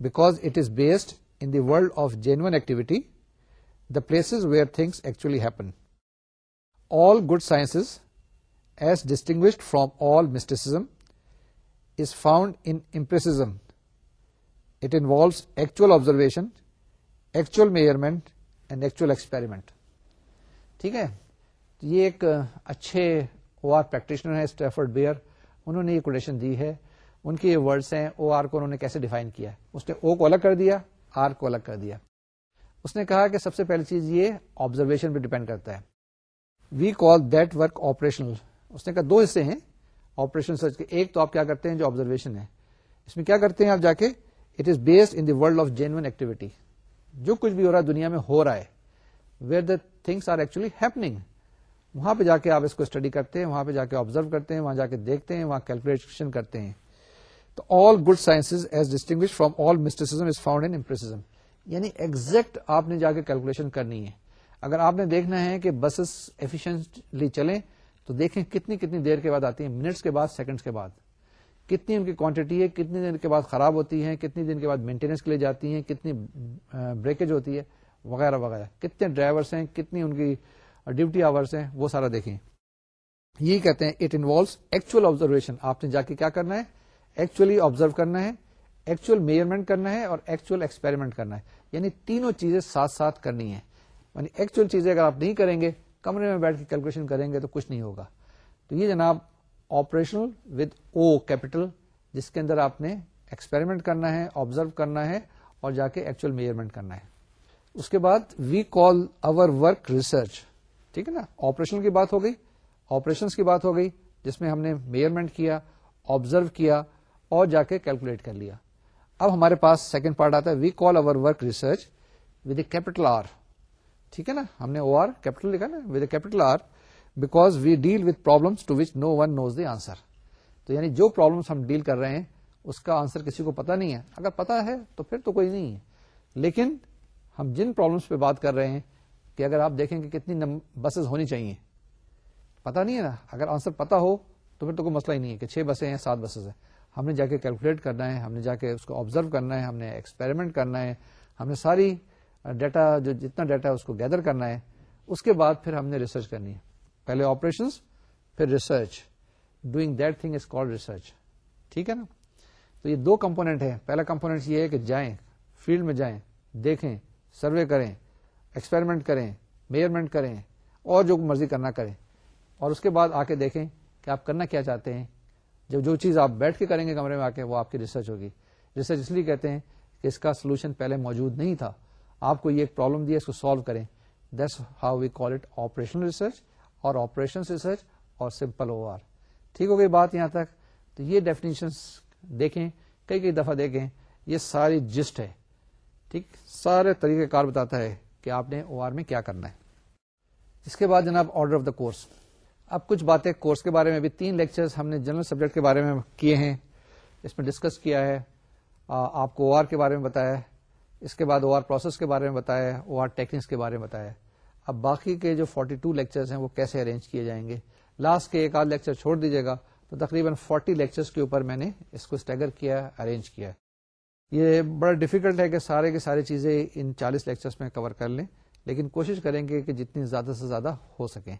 because it is based in the world of genuine activity the places where things actually happen all good science as distinguished from all mysticism is found in empiricism it involves actual observation actual measurement and actual experiment ٹھیک ہے یہ ایک اچھے O R practitioner ہے اسٹیفرڈ beer انہوں نے یہ quotation دی ہے ان کے یہ ورڈس ہیں او آر کو انہوں نے کیسے ڈیفائن کیا اس نے او کو الگ کر دیا آر کو الگ کر دیا۔ اس نے کہا کہ سب سے پہلی چیز یہ آبزرویشن پہ ڈیپینڈ کرتا ہے۔ We call that work operational اس نے کہا دو حصے ہیں آپریشن ریسرچ کے۔ ایک تو آپ کیا کرتے ہیں جو آبزرویشن ہے۔ اس میں کیا کرتے ہیں آپ جا کے؟ It is based in the world of genuine activity جو کچھ بھی ہو رہا ہے دنیا میں ہو رہا ہے where the things are actually happening وہاں پہ جا کے آپ اس کو اسٹڈی کرتے ہیں، وہاں پہ جا کے آبزرو کرتے ہیں، وہاں جا کے دیکھتے ہیں، وہاں کیلکولیشن کرتے ہیں۔ تو all good science as distinct from all mysticism is found in یعنی ایگزیکٹ آپ نے جا کے کیلکولیشن کرنی ہے۔ اگر آپ نے دیکھنا ہے کہ بسز ایفیشنٹلی چلیں، تو دیکھیں کتنی کتنی دیر کے بعد آتی ہیں۔ منٹس کے بعد سیکنڈس کے بعد۔ کتنی ان کی کوانٹٹی ہے، کتنی دن کے بعد خراب ہوتی ہے کتنی دن کے بعد مینٹیننس کے لیے جاتی ہیں، کتنی بریکج ہوتی ہے، وغیرہ وغیرہ۔ کتنے ڈرائیورس ہیں، کتنی ان کی ڈیوٹی آورس ہیں، وہ سارا دیکھیں۔ یہ کہتے ہیں اٹ انوالوس ایکچوئل آبزرویشن آپ نے جا کے کیا کرنا ہے؟ ایکچولی آبزرو کرنا ہے ایکچوئل میئرمنٹ کرنا ہے اور ایکچوئل ایکسپیریمنٹ کرنا ہے. یعنی تینوں چیزیں ساتھ ساتھ کرنی ہے یعنی ایکچوئل چیزیں اگر آپ نہیں کریں گے، کمرے میں بیٹھ کے کیلکولیشن کریں گے تو کچھ نہیں ہوگا. تو یہ جناب آپریشنل ود او کیپٹل جس کے اندر آپ نے ایکسپیریمنٹ کرنا ہے آبزرو کرنا ہے اور جا کے ایکچوئل میئرمنٹ کرنا ہے. اس کے بعد we call our work research ٹھیک ہے نا؟ آپریشن کی بات ہو گئی. آپریشن کی بات ہو گئی، جس میں ہم نے میئرمنٹ کیا آبزرو کیا اور جا کے کیلکولیٹ کر لیا۔ اب ہمارے پاس سیکنڈ پارٹ آتا ہے۔ We call our work research with a capital R ٹھیک ہے نا؟ ہم نے او آر کیپٹل لکھا نا؟ With a capital R because we deal with problems to which no one knows the answer تو یعنی جو پرابلمس ہم ڈیل کر رہے ہیں، اس کا آنسر کسی کو پتا نہیں ہے۔ اگر پتا ہے تو پھر تو کوئی نہیں ہے۔ لیکن ہم جن پرابلمس پہ بات کر رہے ہیں کہ اگر آپ دیکھیں کہ کتنی بسز ہونی چاہیے۔ پتا نہیں ہے نا؟ اگر آنسر پتا ہو تو پھر تو کوئی مسئلہ ہی نہیں ہے کہ چھ بسیں ہیں سات بسز ہیں۔ ہم نے جا کے کیلکولیٹ کرنا ہے، ہم نے جا کے اس کو آبزرو کرنا ہے، ہم نے ایکسپیریمنٹ کرنا ہے، ہم نے ساری ڈیٹا جو جتنا ڈیٹا ہے اس کو گیدر کرنا ہے۔ اس کے بعد پھر ہم نے ریسرچ کرنی ہے۔ پہلے آپریشن پھر research doing that thing is call research ٹھیک ہے نا؟ تو یہ دو کمپونیٹ ہے پہلا کمپونیٹ یہ ہے کہ جائیں فیلڈ میں جائیں، دیکھیں سروے کریں ایکسپیریمنٹ کریں میئرمنٹ کریں، اور جو مرضی کرنا کریں۔ اور اس کے بعد آ کے دیکھیں کہ آپ کرنا کیا چاہتے ہیں۔ جب جو چیز آپ بیٹھ کے کریں گے کمرے میں آ کے وہ آپ کی ریسرچ ہوگی۔ ریسرچ اس لیے کہتے ہیں کہ اس کا سولوشن پہلے موجود نہیں تھا۔ آپ کو یہ ایک پرابلم دیا اس کو سالو کریں۔ That's how we call it operation research اور آپریشن ریسرچ اور سمپل او آر ٹھیک ہو گئی بات یہاں تک۔ تو یہ ڈیفینیشن دیکھیں، کئی کئی دفعہ دیکھیں۔ یہ ساری جسٹ ہے۔ ٹھیک؟ سارے طریقہ کار بتاتا ہے کہ آپ نے او آر میں کیا کرنا ہے۔ اس کے بعد جناب آرڈر آف دا کورس اب کچھ باتیں کورس کے بارے میں بھی تین لیکچرز ہم نے جنرل سبجیکٹ کے بارے میں کیے ہیں، اس میں ڈسکس کیا ہے آپ کو او آر کے بارے میں بتایا اس کے بعد او آر پروسیس کے بارے میں بتایا او آر ٹیکنکس کے بارے میں بتایا اب باقی کے جو 42 ٹو لیکچرز ہیں وہ کیسے ارینج کیے جائیں گے؟ لاسٹ کے ایک آدھ لیکچر چھوڑ دیجیے گا، تو تقریباً 40 لیکچرز کے اوپر میں نے اس کو اسٹیگر کیا ارینج کیا یہ بڑا ڈیفیکلٹ ہے کہ سارے کے ساری چیزیں ان 40 لیکچرز میں کور کر لیں، لیکن کوشش کریں گے کہ جتنی زیادہ سے زیادہ ہو سکیں۔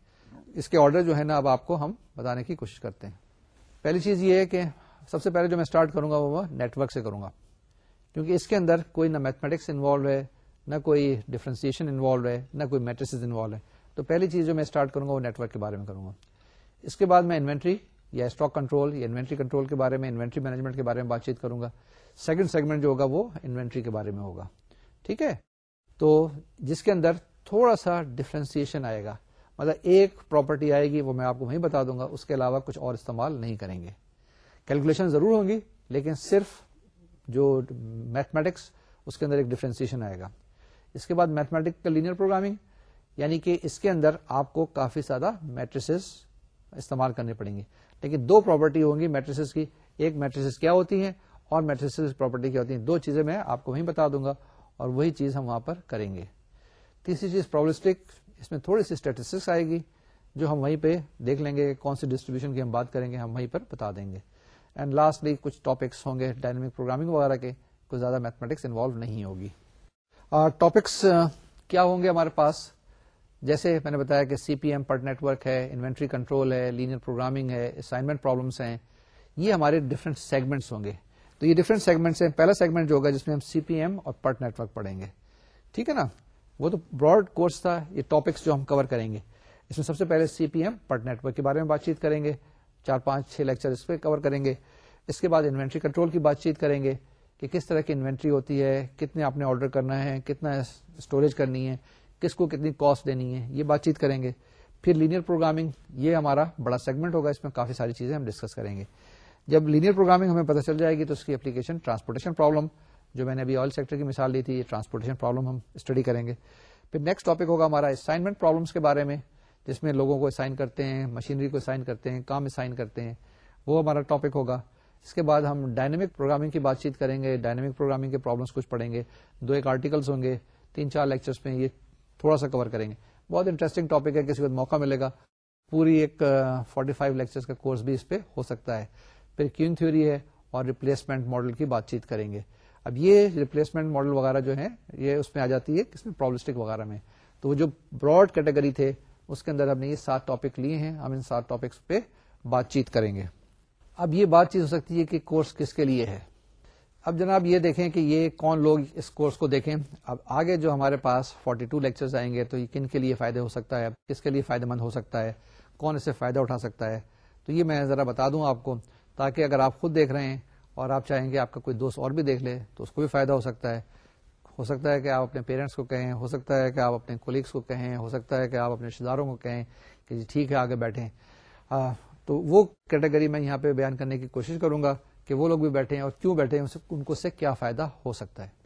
اس کے آرڈر جو ہے نا اب آپ کو ہم بتانے کی کوشش کرتے ہیں۔ پہلی چیز یہ ہے کہ سب سے پہلے جو میں اسٹارٹ کروں گا وہ نیٹورک سے کروں گا۔ کیونکہ اس کے اندر کوئی نہ میتھمیٹکس انوالو ہے، نہ کوئی ڈفرینسیشن انوالو ہے، نہ کوئی میٹرس انوالو ہے۔ تو پہلی چیز جو میں اسٹارٹ کروں گا وہ نیٹورک کے بارے میں کروں گا۔ اس کے بعد میں انوینٹری یا اسٹاک کنٹرول یا انوینٹری کنٹرول کے بارے میں انوینٹری مینجمنٹ کے بارے میں بات چیت کروں گا۔ سیکنڈ سیگمنٹ جو ہوگا وہ انوینٹری کے بارے میں ہوگا۔ ٹھیک ہے؟ تو جس کے اندر تھوڑا سا ڈفرینسیشن آئے گا۔ مطلب ایک پراپرٹی آئے گی، وہ میں آپ کو وہیں بتا دوں گا، اس کے علاوہ کچھ اور استعمال نہیں کریں گے۔ کیلکولیشن ضرور ہوں گی، لیکن صرف جو میتھمیٹکس اس کے اندر ایک ڈفرینسیشن آئے گا۔ اس کے بعد میتھمیٹک کا لینئر پروگرامنگ یعنی کہ اس کے اندر آپ کو کافی زیادہ میٹریسز استعمال کرنے پڑیں گے۔ لیکن دو پراپرٹی ہوں گی میٹریسز کی، ایک میٹریسز کیا ہوتی ہیں اور میٹریسز پراپرٹی کیا ہوتی ہیں۔ دو چیزیں میں آپ کو وہیں بتا دوں گا اور وہی چیز ہم وہاں پر کریں گے۔ تیسری چیز پرابلسٹک اس میں تھوڑی سی اسٹیٹسٹکس آئے گی جو ہم وہیں پہ دیکھ لیں گے کون سی ڈسٹریبیوشن کی ہم بات کریں گے، ہم وہیں پر بتا دیں گے۔ اینڈ لاسٹلی کچھ ٹاپکس ہوں گے ڈائنمک پروگرامنگ وغیرہ کے، کچھ زیادہ میتھمیٹکس انوالو نہیں ہوگی۔ ٹاپکس کیا ہوں گے ہمارے پاس؟ جیسے میں نے بتایا کہ سی پی ایم پر نیٹورک ہے انوینٹری کنٹرول ہے لینئر پروگرامنگ ہے اسائنمنٹ پرابلمس ہیں۔ یہ ہمارے ڈفرنٹ سیگمنٹس ہوں گے۔ تو یہ ڈفرنٹ سیگمنٹس ہیں۔ پہلا سیگمنٹ جو ہوگا جس میں ہم سی پی ایم اور پرٹ نیٹورک پڑھیں گے۔ ٹھیک ہے نا؟ وہ تو براڈ کورس تھا، یہ ٹاپکس جو ہم کور کریں گے۔ اس میں سب سے پہلے سی پی ایم پٹ نیٹورک کے بارے میں بات چیت کریں گے۔ چار پانچ چھ لیکچر اس پہ کور کریں گے۔ اس کے بعد انوینٹری کنٹرول کی بات چیت کریں گے کہ کس طرح کی انوینٹری ہوتی ہے، کتنے آپ نے آرڈر کرنا ہے، کتنا اسٹوریج کرنی ہے، کس کو کتنی کاسٹ دینی ہے، یہ بات چیت کریں گے۔ پھر لینئر پروگرامنگ یہ ہمارا بڑا سیگمنٹ ہوگا، اس میں کافی ساری چیزیں ہم ڈسکس کریں گے۔ جب لینئر پروگرامنگ ہمیں پتہ چل جائے گی تو اس کی اپلیکیشن ٹرانسپورٹیشن پرابلم جو میں نے ابھی آئل سیکٹر کی مثال لی تھی، یہ ٹرانسپورٹیشن پرابلم ہم اسٹڈی کریں گے۔ پھر نیکسٹ ٹاپک ہوگا ہمارا اسائنمنٹ پرابلمس کے بارے میں، جس میں لوگوں کو اسائن کرتے ہیں مشینری کو اسائن کرتے ہیں، کام اسائن کرتے ہیں، وہ ہمارا ٹاپک ہوگا۔ اس کے بعد ہم ڈائنمک پروگرامنگ کی بات چیت کریں گے ڈائنمک پروگرامنگ کے پرابلمس کچھ پڑھیں گے۔ دو ایک آرٹیکلس ہوں گے، تین چار لیکچرس میں یہ تھوڑا سا کور کریں گے۔ بہت انٹرسٹنگ ٹاپک ہے، کسی وقت موقع ملے گا۔ پوری ایک فورٹی فائیو لیکچر کا کورس بھی اس پہ ہو سکتا ہے۔ پھر کیون تھیوری ہے اور ریپلیسمنٹ ماڈل کی بات چیت کریں گے۔ اب یہ ریپلیسمنٹ ماڈل وغیرہ جو ہے یہ اس میں آ جاتی ہے کس میں پرابلسٹک وغیرہ میں۔ تو وہ جو براڈ کیٹیگری تھے، اس کے اندر ہم نے یہ سات ٹاپک لیے ہیں، ہم ان سات ٹاپکس پہ بات چیت کریں گے۔ اب یہ بات چیت ہو سکتی ہے کہ کورس کس کے لیے ہے۔ اب جناب یہ دیکھیں کہ یہ کون لوگ اس کورس کو دیکھیں۔ اب آگے جو ہمارے پاس 42 ٹو لیکچر آئیں گے، تو یہ کن کے لیے فائدے ہو سکتا ہے؟ کس کے لیے فائدہ مند ہو سکتا ہے؟ کون اس سے فائدہ اٹھا سکتا ہے؟ تو یہ میں ذرا بتا دوں آپ کو، تاکہ اگر آپ خود دیکھ رہے ہیں اور آپ چاہیں گے آپ کا کوئی دوست اور بھی دیکھ لے تو اس کو بھی فائدہ ہو سکتا ہے۔ ہو سکتا ہے کہ آپ اپنے پیرنٹس کو کہیں، ہو سکتا ہے کہ آپ اپنے کولیگس کو کہیں، ہو سکتا ہے کہ آپ اپنے رشتے داروں کو کہیں کہ جی ٹھیک ہے، آگے بیٹھیں۔ تو وہ کیٹیگری میں یہاں پہ بیان کرنے کی کوشش کروں گا کہ وہ لوگ بھی بیٹھے ہیں اور کیوں بیٹھے ان کو سے کیا فائدہ ہو سکتا ہے۔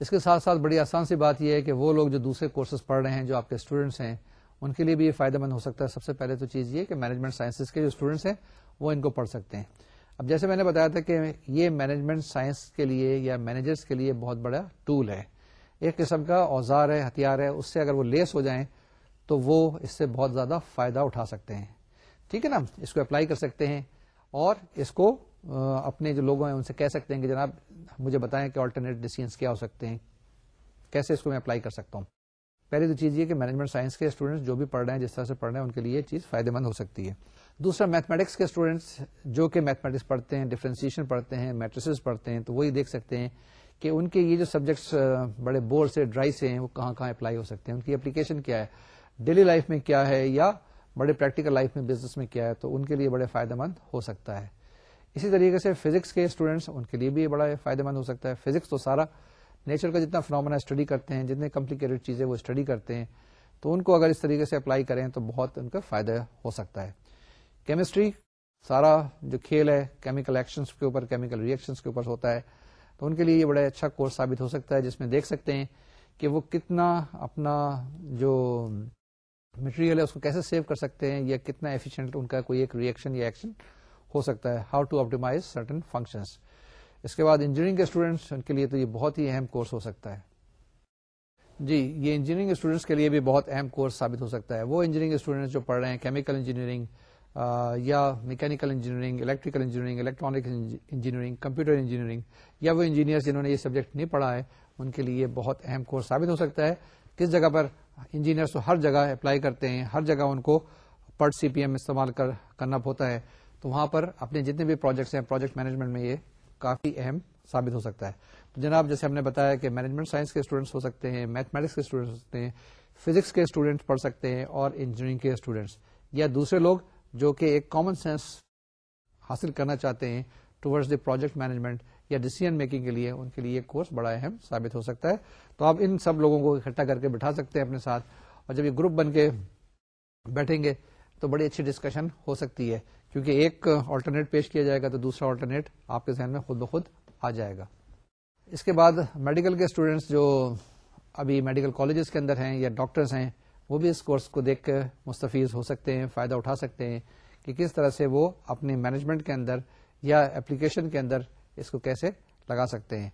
اس کے ساتھ ساتھ بڑی آسان سی بات یہ ہے کہ وہ لوگ جو دوسرے کورسز پڑھ رہے ہیں، جو آپ کے اسٹوڈنٹس ہیں، ان کے لیے بھی یہ فائدہ مند ہو سکتا ہے۔ سب سے پہلے تو چیز یہ کہ مینجمنٹ سائنسز کے جو اسٹوڈنٹس ہیں وہ ان کو پڑھ سکتے ہیں۔ اب جیسے میں نے بتایا تھا کہ یہ مینجمنٹ سائنس کے لیے یا مینیجرس کے لیے بہت بڑا ٹول ہے۔ ایک قسم کا اوزار ہے، ہتھیار ہے، اس سے اگر وہ لیس ہو جائیں تو وہ اس سے بہت زیادہ فائدہ اٹھا سکتے ہیں۔ ٹھیک ہے نا؟ اس کو اپلائی کر سکتے ہیں اور اس کو اپنے جو لوگوں ہیں ان سے کہہ سکتے ہیں کہ جناب مجھے بتائیں کہ آلٹرنیٹ ڈیسیزنس کیا ہو سکتے ہیں۔ کیسے اس کو میں اپلائی کر سکتا ہوں؟ پہلی تو چیز یہ کہ مینجمنٹ سائنس کے اسٹوڈنٹس جو بھی پڑھ رہے ہیں، جس طرح سے پڑھ رہے ہیں، ان کے لیے یہ چیز فائدہ مند ہو سکتی ہے۔ دوسرا میتھمیٹکس کے اسٹوڈنٹس جو کہ میتھمیٹکس پڑھتے ہیں ڈفرینسیشن پڑھتے ہیں میٹریسز پڑھتے ہیں، تو وہی دیکھ سکتے ہیں کہ ان کے یہ جو سبجیکٹس بڑے بور سے ڈرائی سے ہیں، وہ کہاں کہاں اپلائی ہو سکتے ہیں؟ ان کی اپلیکیشن کیا ہے؟ ڈیلی لائف میں کیا ہے؟ یا بڑے پریکٹیکل لائف میں بزنس میں کیا ہے؟ تو ان کے لیے بڑے فائدہ مند ہو سکتا ہے۔ اسی طریقے سے فزکس کے اسٹوڈینٹس ان کے لیے بھی بڑا فائدہ مند ہو سکتا ہے۔ فزکس تو سارا نیچر کا جتنا فنامنا اسٹڈی کرتے ہیں، جتنے کمپلیکیٹڈ چیزیں وہ اسٹڈی کرتے ہیں، تو ان کو اگر اس طریقے سے اپلائی کریں تو بہت ان کا فائدہ ہو سکتا ہے۔ کیمسٹری سارا جو کھیل ہے کیمیکل ایکشنس کے اوپر کیمیکل ریئیکشنس کے اوپر ہوتا ہے تو ان کے لیے یہ بڑا اچھا کورس ثابت ہو سکتا ہے جس میں دیکھ سکتے ہیں کہ وہ کتنا اپنا جو مٹیریل ہے اس کو کیسے سیو کر سکتے ہیں یا کتنا ایفیشینٹ ان کا کوئی ایک ریئیکشن یا ایکشن ہو سکتا ہے how to optimize certain functions اس کے بعد انجینئرنگ کے اسٹوڈینٹس ان کے لیے تو یہ بہت ہی اہم کورس ہو سکتا ہے جی یہ انجینئرنگ اسٹوڈینٹس کے لیے بھی بہت اہم کورس ثابت ہو سکتا ہے وہ انجینئرنگ اسٹوڈینٹس جو پڑھ رہے ہیں کیمیکل انجینئرنگ یا mechanical engineering electrical engineering electronic engineering computer engineering یا وہ انجینئر جنہوں نے یہ سبجیکٹ نہیں پڑھا ہے، ان کے لیے بہت اہم کورس ثابت ہو سکتا ہے۔ کس جگہ پر انجینئرس تو ہر جگہ اپلائی کرتے ہیں، ہر جگہ ان کو پرٹ سی پی ایم استعمال کر، کرنا ہوتا ہے، تو وہاں پر اپنے جتنے بھی پروجیکٹس ہیں پروجیکٹ مینجمنٹ میں یہ کافی اہم ثابت ہو سکتا ہے۔ تو جناب، جیسے ہم نے بتایا کہ مینجمنٹ سائنس کے اسٹوڈنٹس ہو سکتے ہیں میتھمیٹکس کے اسٹوڈنٹس ہو سکتے ہیں فزکس کے اسٹوڈنٹس پڑھ سکتے ہیں اور انجینئرنگ کے اسٹوڈنٹس یا دوسرے لوگ جو کہ ایک کامن سینس حاصل کرنا چاہتے ہیں ٹوڈز دی پروجیکٹ مینجمنٹ یا ڈیسیزن میکنگ کے لیے، ان کے لیے کورس بڑا اہم ثابت ہو سکتا ہے۔ تو آپ ان سب لوگوں کو اکٹھا کر کے بٹھا سکتے ہیں اپنے ساتھ۔ اور جب یہ گروپ بن کے بیٹھیں گے تو بڑی اچھی ڈسکشن ہو سکتی ہے۔ کیونکہ ایک آلٹرنیٹ پیش کیا جائے گا تو دوسرا آلٹرنیٹ آپ کے ذہن میں خود بخود آ جائے گا۔ اس کے بعد میڈیکل کے اسٹوڈینٹس جو ابھی میڈیکل کالجز کے اندر ہیں یا ڈاکٹرز ہیں وہ بھی اس کورس کو دیکھ کر مستفیض ہو سکتے ہیں، فائدہ اٹھا سکتے ہیں کہ کس طرح سے وہ اپنی مینجمنٹ کے اندر یا اپلیکیشن کے اندر اس کو کیسے لگا سکتے ہیں۔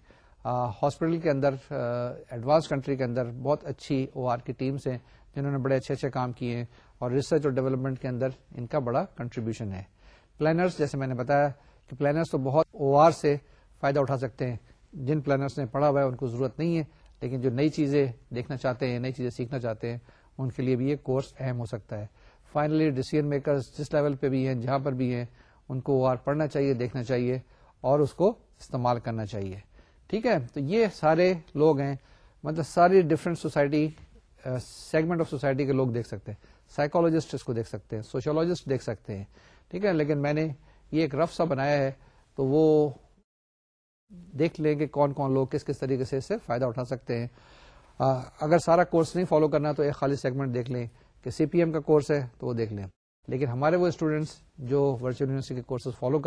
ہاسپٹل کے اندر ایڈوانس کنٹری کے اندر بہت اچھی او آر کی ٹیمس ہیں جنہوں نے بڑے اچھے اچھے کام کیے ہیں اور ریسرچ اور ڈیولپمنٹ کے اندر ان کا بڑا کنٹریبیوشن ہے۔ پلانرس جیسے میں نے بتایا کہ پلانرس تو بہت او آر سے فائدہ اٹھا سکتے ہیں۔ جن پلانرس نے پڑھا ہوا ہے ان کو ضرورت نہیں ہے، لیکن جو نئی چیزیں دیکھنا چاہتے ہیں، نئی چیزیں سیکھنا چاہتے ہیں ان کے لیے بھی یہ کورس اہم ہو سکتا ہے۔ فائنلی ڈیسیزن میکرز جس لیول پہ بھی ہیں، جہاں پر بھی ہیں، ان کو او آر پڑھنا چاہیے، دیکھنا چاہیے اور اس کو استعمال کرنا چاہیے۔ ٹھیک ہے؟ تو یہ سارے لوگ ہیں۔ مطلب ساری different society segment of society کے لوگ دیکھ سکتے ہیں۔ سائیکولوجسٹ اس کو دیکھ سکتے ہیں سوشولوجسٹ دیکھ سکتے ہیں۔ ٹھیک ہے؟ لیکن میں نے یہ ایک رف سا بنایا ہے تو وہ دیکھ لیں کہ کون کون لوگ کس کس طریقے سے اس سے فائدہ اٹھا سکتے ہیں۔ اگر سارا کورس نہیں فالو کرنا تو ایک خالی سیگمنٹ دیکھ لیں کہ سی پی ایم کا کورس ہے تو وہ دیکھ لیں۔ لیکن ہمارے وہ اسٹوڈینٹس جو ورچوئل یونیورسٹی کے کورسز فالو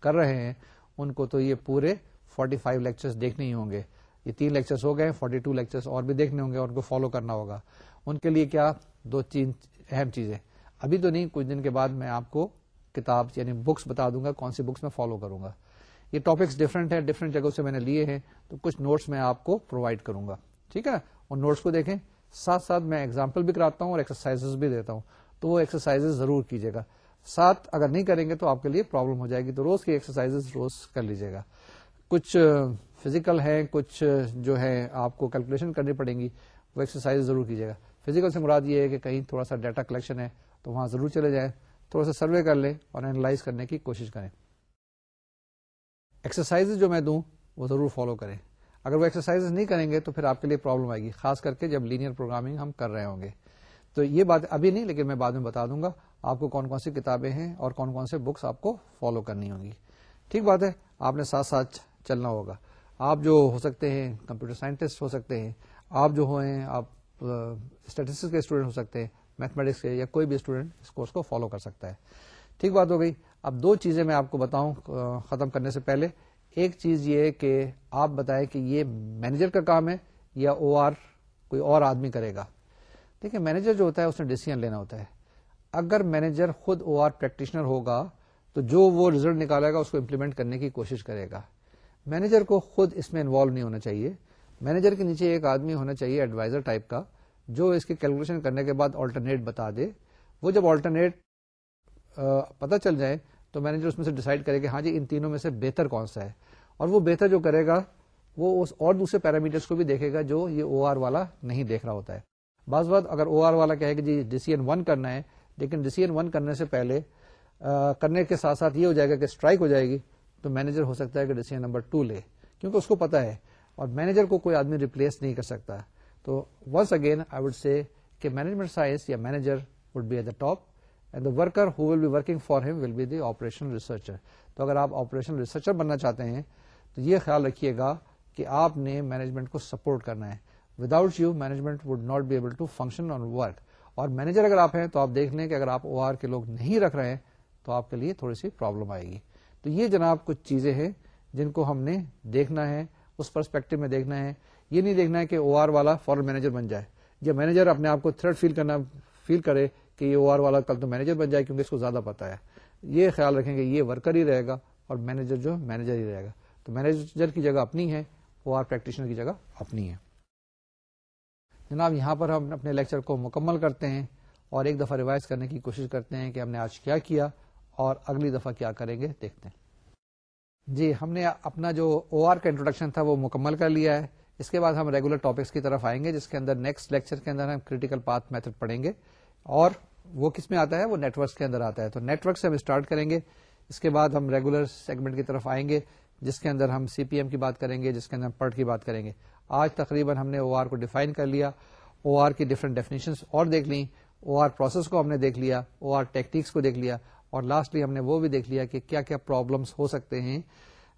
کر رہے ہیں، ان کو تو یہ پورے 45 فائیو لیکچرس دیکھنے ہی ہوں گے۔ یہ تین لیکچرس ہو گئے 42 ٹو لیکچرس اور بھی دیکھنے ہوں گے اور ان کو فالو کرنا ہوگا۔ ان کے لیے کیا دو تین اہم چیزیں۔ ابھی تو نہیں، کچھ دن کے بعد میں آپ کو کتاب یعنی بکس بتا دوں گا، کون سی بکس میں فالو کروں گا۔ یہ ٹاپکس ڈفرنٹ ہیں ڈفرنٹ جگہوں سے میں نے لیے ہیں، تو کچھ نوٹس میں آپ کو پرووائڈ کروں گا۔ ٹھیک ہے؟ اور نوٹس کو دیکھیں، ساتھ ساتھ میں ایگزامپل بھی کراتا ہوں اور ایکسرسائز بھی دیتا ہوں۔ تو وہ ایکسرسائز ضرور کیجیے گا۔ ساتھ اگر نہیں کریں گے تو آپ کے لیے پرابلم ہو جائے گی۔ تو روز کی ایکسرسائز روز کر لیجیے گا۔ کچھ فزیکل ہیں، کچھ جو ہے آپ کو کیلکولیشن کرنی پڑیں گی، وہ ایکسرسائز ضرور کیجیے گا۔ فزیکل سے مراد یہ ہے کہ کہیں تھوڑا سا ڈیٹا کلیکشن ہے تو وہاں ضرور چلے جائیں۔ تھوڑا سا سروے کر لیں اور اینالائز کرنے کی کوشش کریں۔ ایکسرسائز جو میں دوں وہ ضرور فالو کریں۔ اگر وہ ایکسرسائز نہیں کریں گے تو پھر آپ کے لیے پرابلم آئے گی، خاص کر کے جب لینئر پروگرامنگ ہم کر رہے ہوں گے۔ تو یہ بات ابھی نہیں، لیکن میں بعد میں بتا دوں گا آپ کو کون کون سی کتابیں ہیں اور کون کون سے بکس آپ کو فالو کرنی ہوں گی۔ ٹھیک بات ہے، آپ نے ساتھ ساتھ چلنا ہوگا۔ آپ جو ہو سکتے ہیں کمپیوٹر سائنٹسٹ ہو سکتے ہیں، آپ جو ہوئے آپ اسٹیٹسٹکس کے اسٹوڈنٹ ہو سکتے ہیں میتھمیٹکس کے یا کوئی بھی اسٹوڈنٹ اس کورس کو فالو کر سکتا ہے۔ ٹھیک بات ہو گئی۔ اب دو چیزیں میں آپ کو بتاؤں ختم کرنے سے پہلے۔ ایک چیز یہ کہ آپ بتائیں کہ یہ مینیجر کا کام ہے یا او آر کوئی اور آدمی کرے گا؟ دیکھیں مینیجر جو ہوتا ہے اس نے ڈیسیزن لینا ہوتا ہے۔ اگر مینیجر خود او آر پریکٹیشنر ہوگا تو جو وہ ریزلٹ نکالے گا اس کو امپلیمنٹ کرنے کی کوشش کرے گا۔ مینیجر کو خود اس میں انوالو نہیں ہونا چاہیے۔ مینیجر کے نیچے ایک آدمی ہونا چاہیے ایڈوائزر ٹائپ کا، جو اس کی کیلکولیشن کرنے کے بعد آلٹرنیٹ بتا دے۔ وہ جب آلٹرنیٹ پتہ چل جائے تو مینیجر اس میں سے ڈیسائڈ کرے کہ ہاں جی ان تینوں میں سے بہتر کون سا ہے؟ اور وہ بہتر جو کرے گا، وہ اس اور دوسرے پیرامیٹرس کو بھی دیکھے گا جو یہ او آر والا نہیں دیکھ رہا ہوتا ہے۔ بعض بات اگر او آر والا کہے کہ جی ڈیسیزن ون کرنا ہے، لیکن ڈیسیزن ون کرنے سے پہلے کرنے کے ساتھ ساتھ یہ ہو جائے گا کہ اسٹرائک ہو جائے گی، تو مینیجر ہو سکتا ہے کہ ڈیسیزن نمبر ٹو لے، کیونکہ اس کو پتا ہے۔ اور مینیجر کو کوئی آدمی ریپلیس نہیں کر سکتا۔ تو once again I would say کہ مینجمنٹ سائنس یا manager would be at the top and the worker who will be working for him will be the operation researcher تو اگر آپ آپریشن ریسرچر بننا چاہتے ہیں، تو یہ خیال رکھیے گا کہ آپ نے مینجمنٹ کو سپورٹ کرنا ہے۔ Without you management would not be able to function on work اور مینیجر اگر آپ ہیں، تو آپ دیکھ لیں کہ اگر آپ او آر کے لوگ نہیں رکھ رہے ہیں، تو آپ کے لیے تھوڑی سی پرابلم آئے گی۔ تو یہ جناب کچھ چیزیں ہیں جن کو ہم نے دیکھنا ہے، اس پرسپیکٹو میں دیکھنا ہے۔ یہ نہیں دیکھنا ہے کہ او آر والا فورن مینیجر بن جائے۔ جب مینیجر اپنے آپ کو تھریٹ فیل کرنا فیل کرے کہ یہ او آر والا کل تو مینیجر بن جائے، کیونکہ اس کو زیادہ پتا ہے۔ یہ خیال رکھیں گے یہ ورکر ہی رہے گا اور مینیجر جو مینیجر ہی رہے گا۔ تو مینیجر کی جگہ اپنی ہے او آر پریکٹیشنر کی جگہ اپنی ہے۔ جناب، یہاں پر ہم اپنے لیکچر کو مکمل کرتے ہیں اور ایک دفعہ ریوائز کرنے کی کوشش کرتے ہیں کہ ہم نے آج کیا کیا اور اگلی دفعہ کیا کریں گے، دیکھتے ہیں۔ جی ہم نے اپنا جو او آر کا انٹروڈکشن تھا وہ مکمل کر لیا ہے۔ اس کے بعد ہم ریگولر ٹاپکس کی طرف آئیں گے، جس کے اندر نیکسٹ لیکچر کے اندر ہم کریٹیکل پاتھ میتھڈ پڑھیں گے۔ اور وہ کس میں آتا ہے؟ وہ نیٹورکس کے اندر آتا ہے۔ تو نیٹورک سے ہم اسٹارٹ کریں گے۔ اس کے بعد ہم ریگولر سیگمنٹ کی طرف آئیں گے، جس کے اندر ہم سی پی ایم کی بات کریں گے، جس کے اندر ہم پرٹ کی بات کریں گے۔ آج تقریباً ہم نے او آر کو ڈیفائن کر لیا۔ او آر کی ڈفرنٹ ڈیفینیشن اور دیکھ لی او آر پروسیس کو ہم نے دیکھ لیا۔ او آر ٹیکنیکس کو دیکھ لیا۔ اور لاسٹلی ہم نے وہ بھی دیکھ لیا کہ کیا کیا پرابلمس ہو سکتے ہیں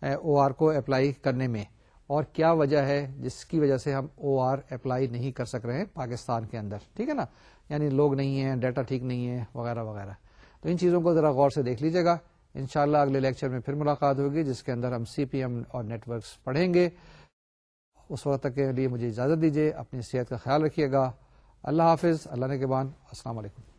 او آر کو اپلائی کرنے میں۔ اور کیا وجہ ہے جس کی وجہ سے ہم او آر اپلائی نہیں کر سک رہے ہیں پاکستان کے اندر؟ ٹھیک ہے نا؟ یعنی لوگ نہیں ہیں ڈیٹا ٹھیک نہیں ہے، وغیرہ وغیرہ۔ تو ان چیزوں کو ذرا غور سے دیکھ لیجیے گا۔ انشاءاللہ اگلے لیکچر میں پھر ملاقات ہوگی، جس کے اندر ہم سی پی ایم اور نیٹ ورکس پڑھیں گے۔ اس وقت تک کے لیے مجھے اجازت دیجیے، اپنی صحت کا خیال رکھیے گا۔ اللہ حافظ، اللہ نے کے بان السلام علیکم۔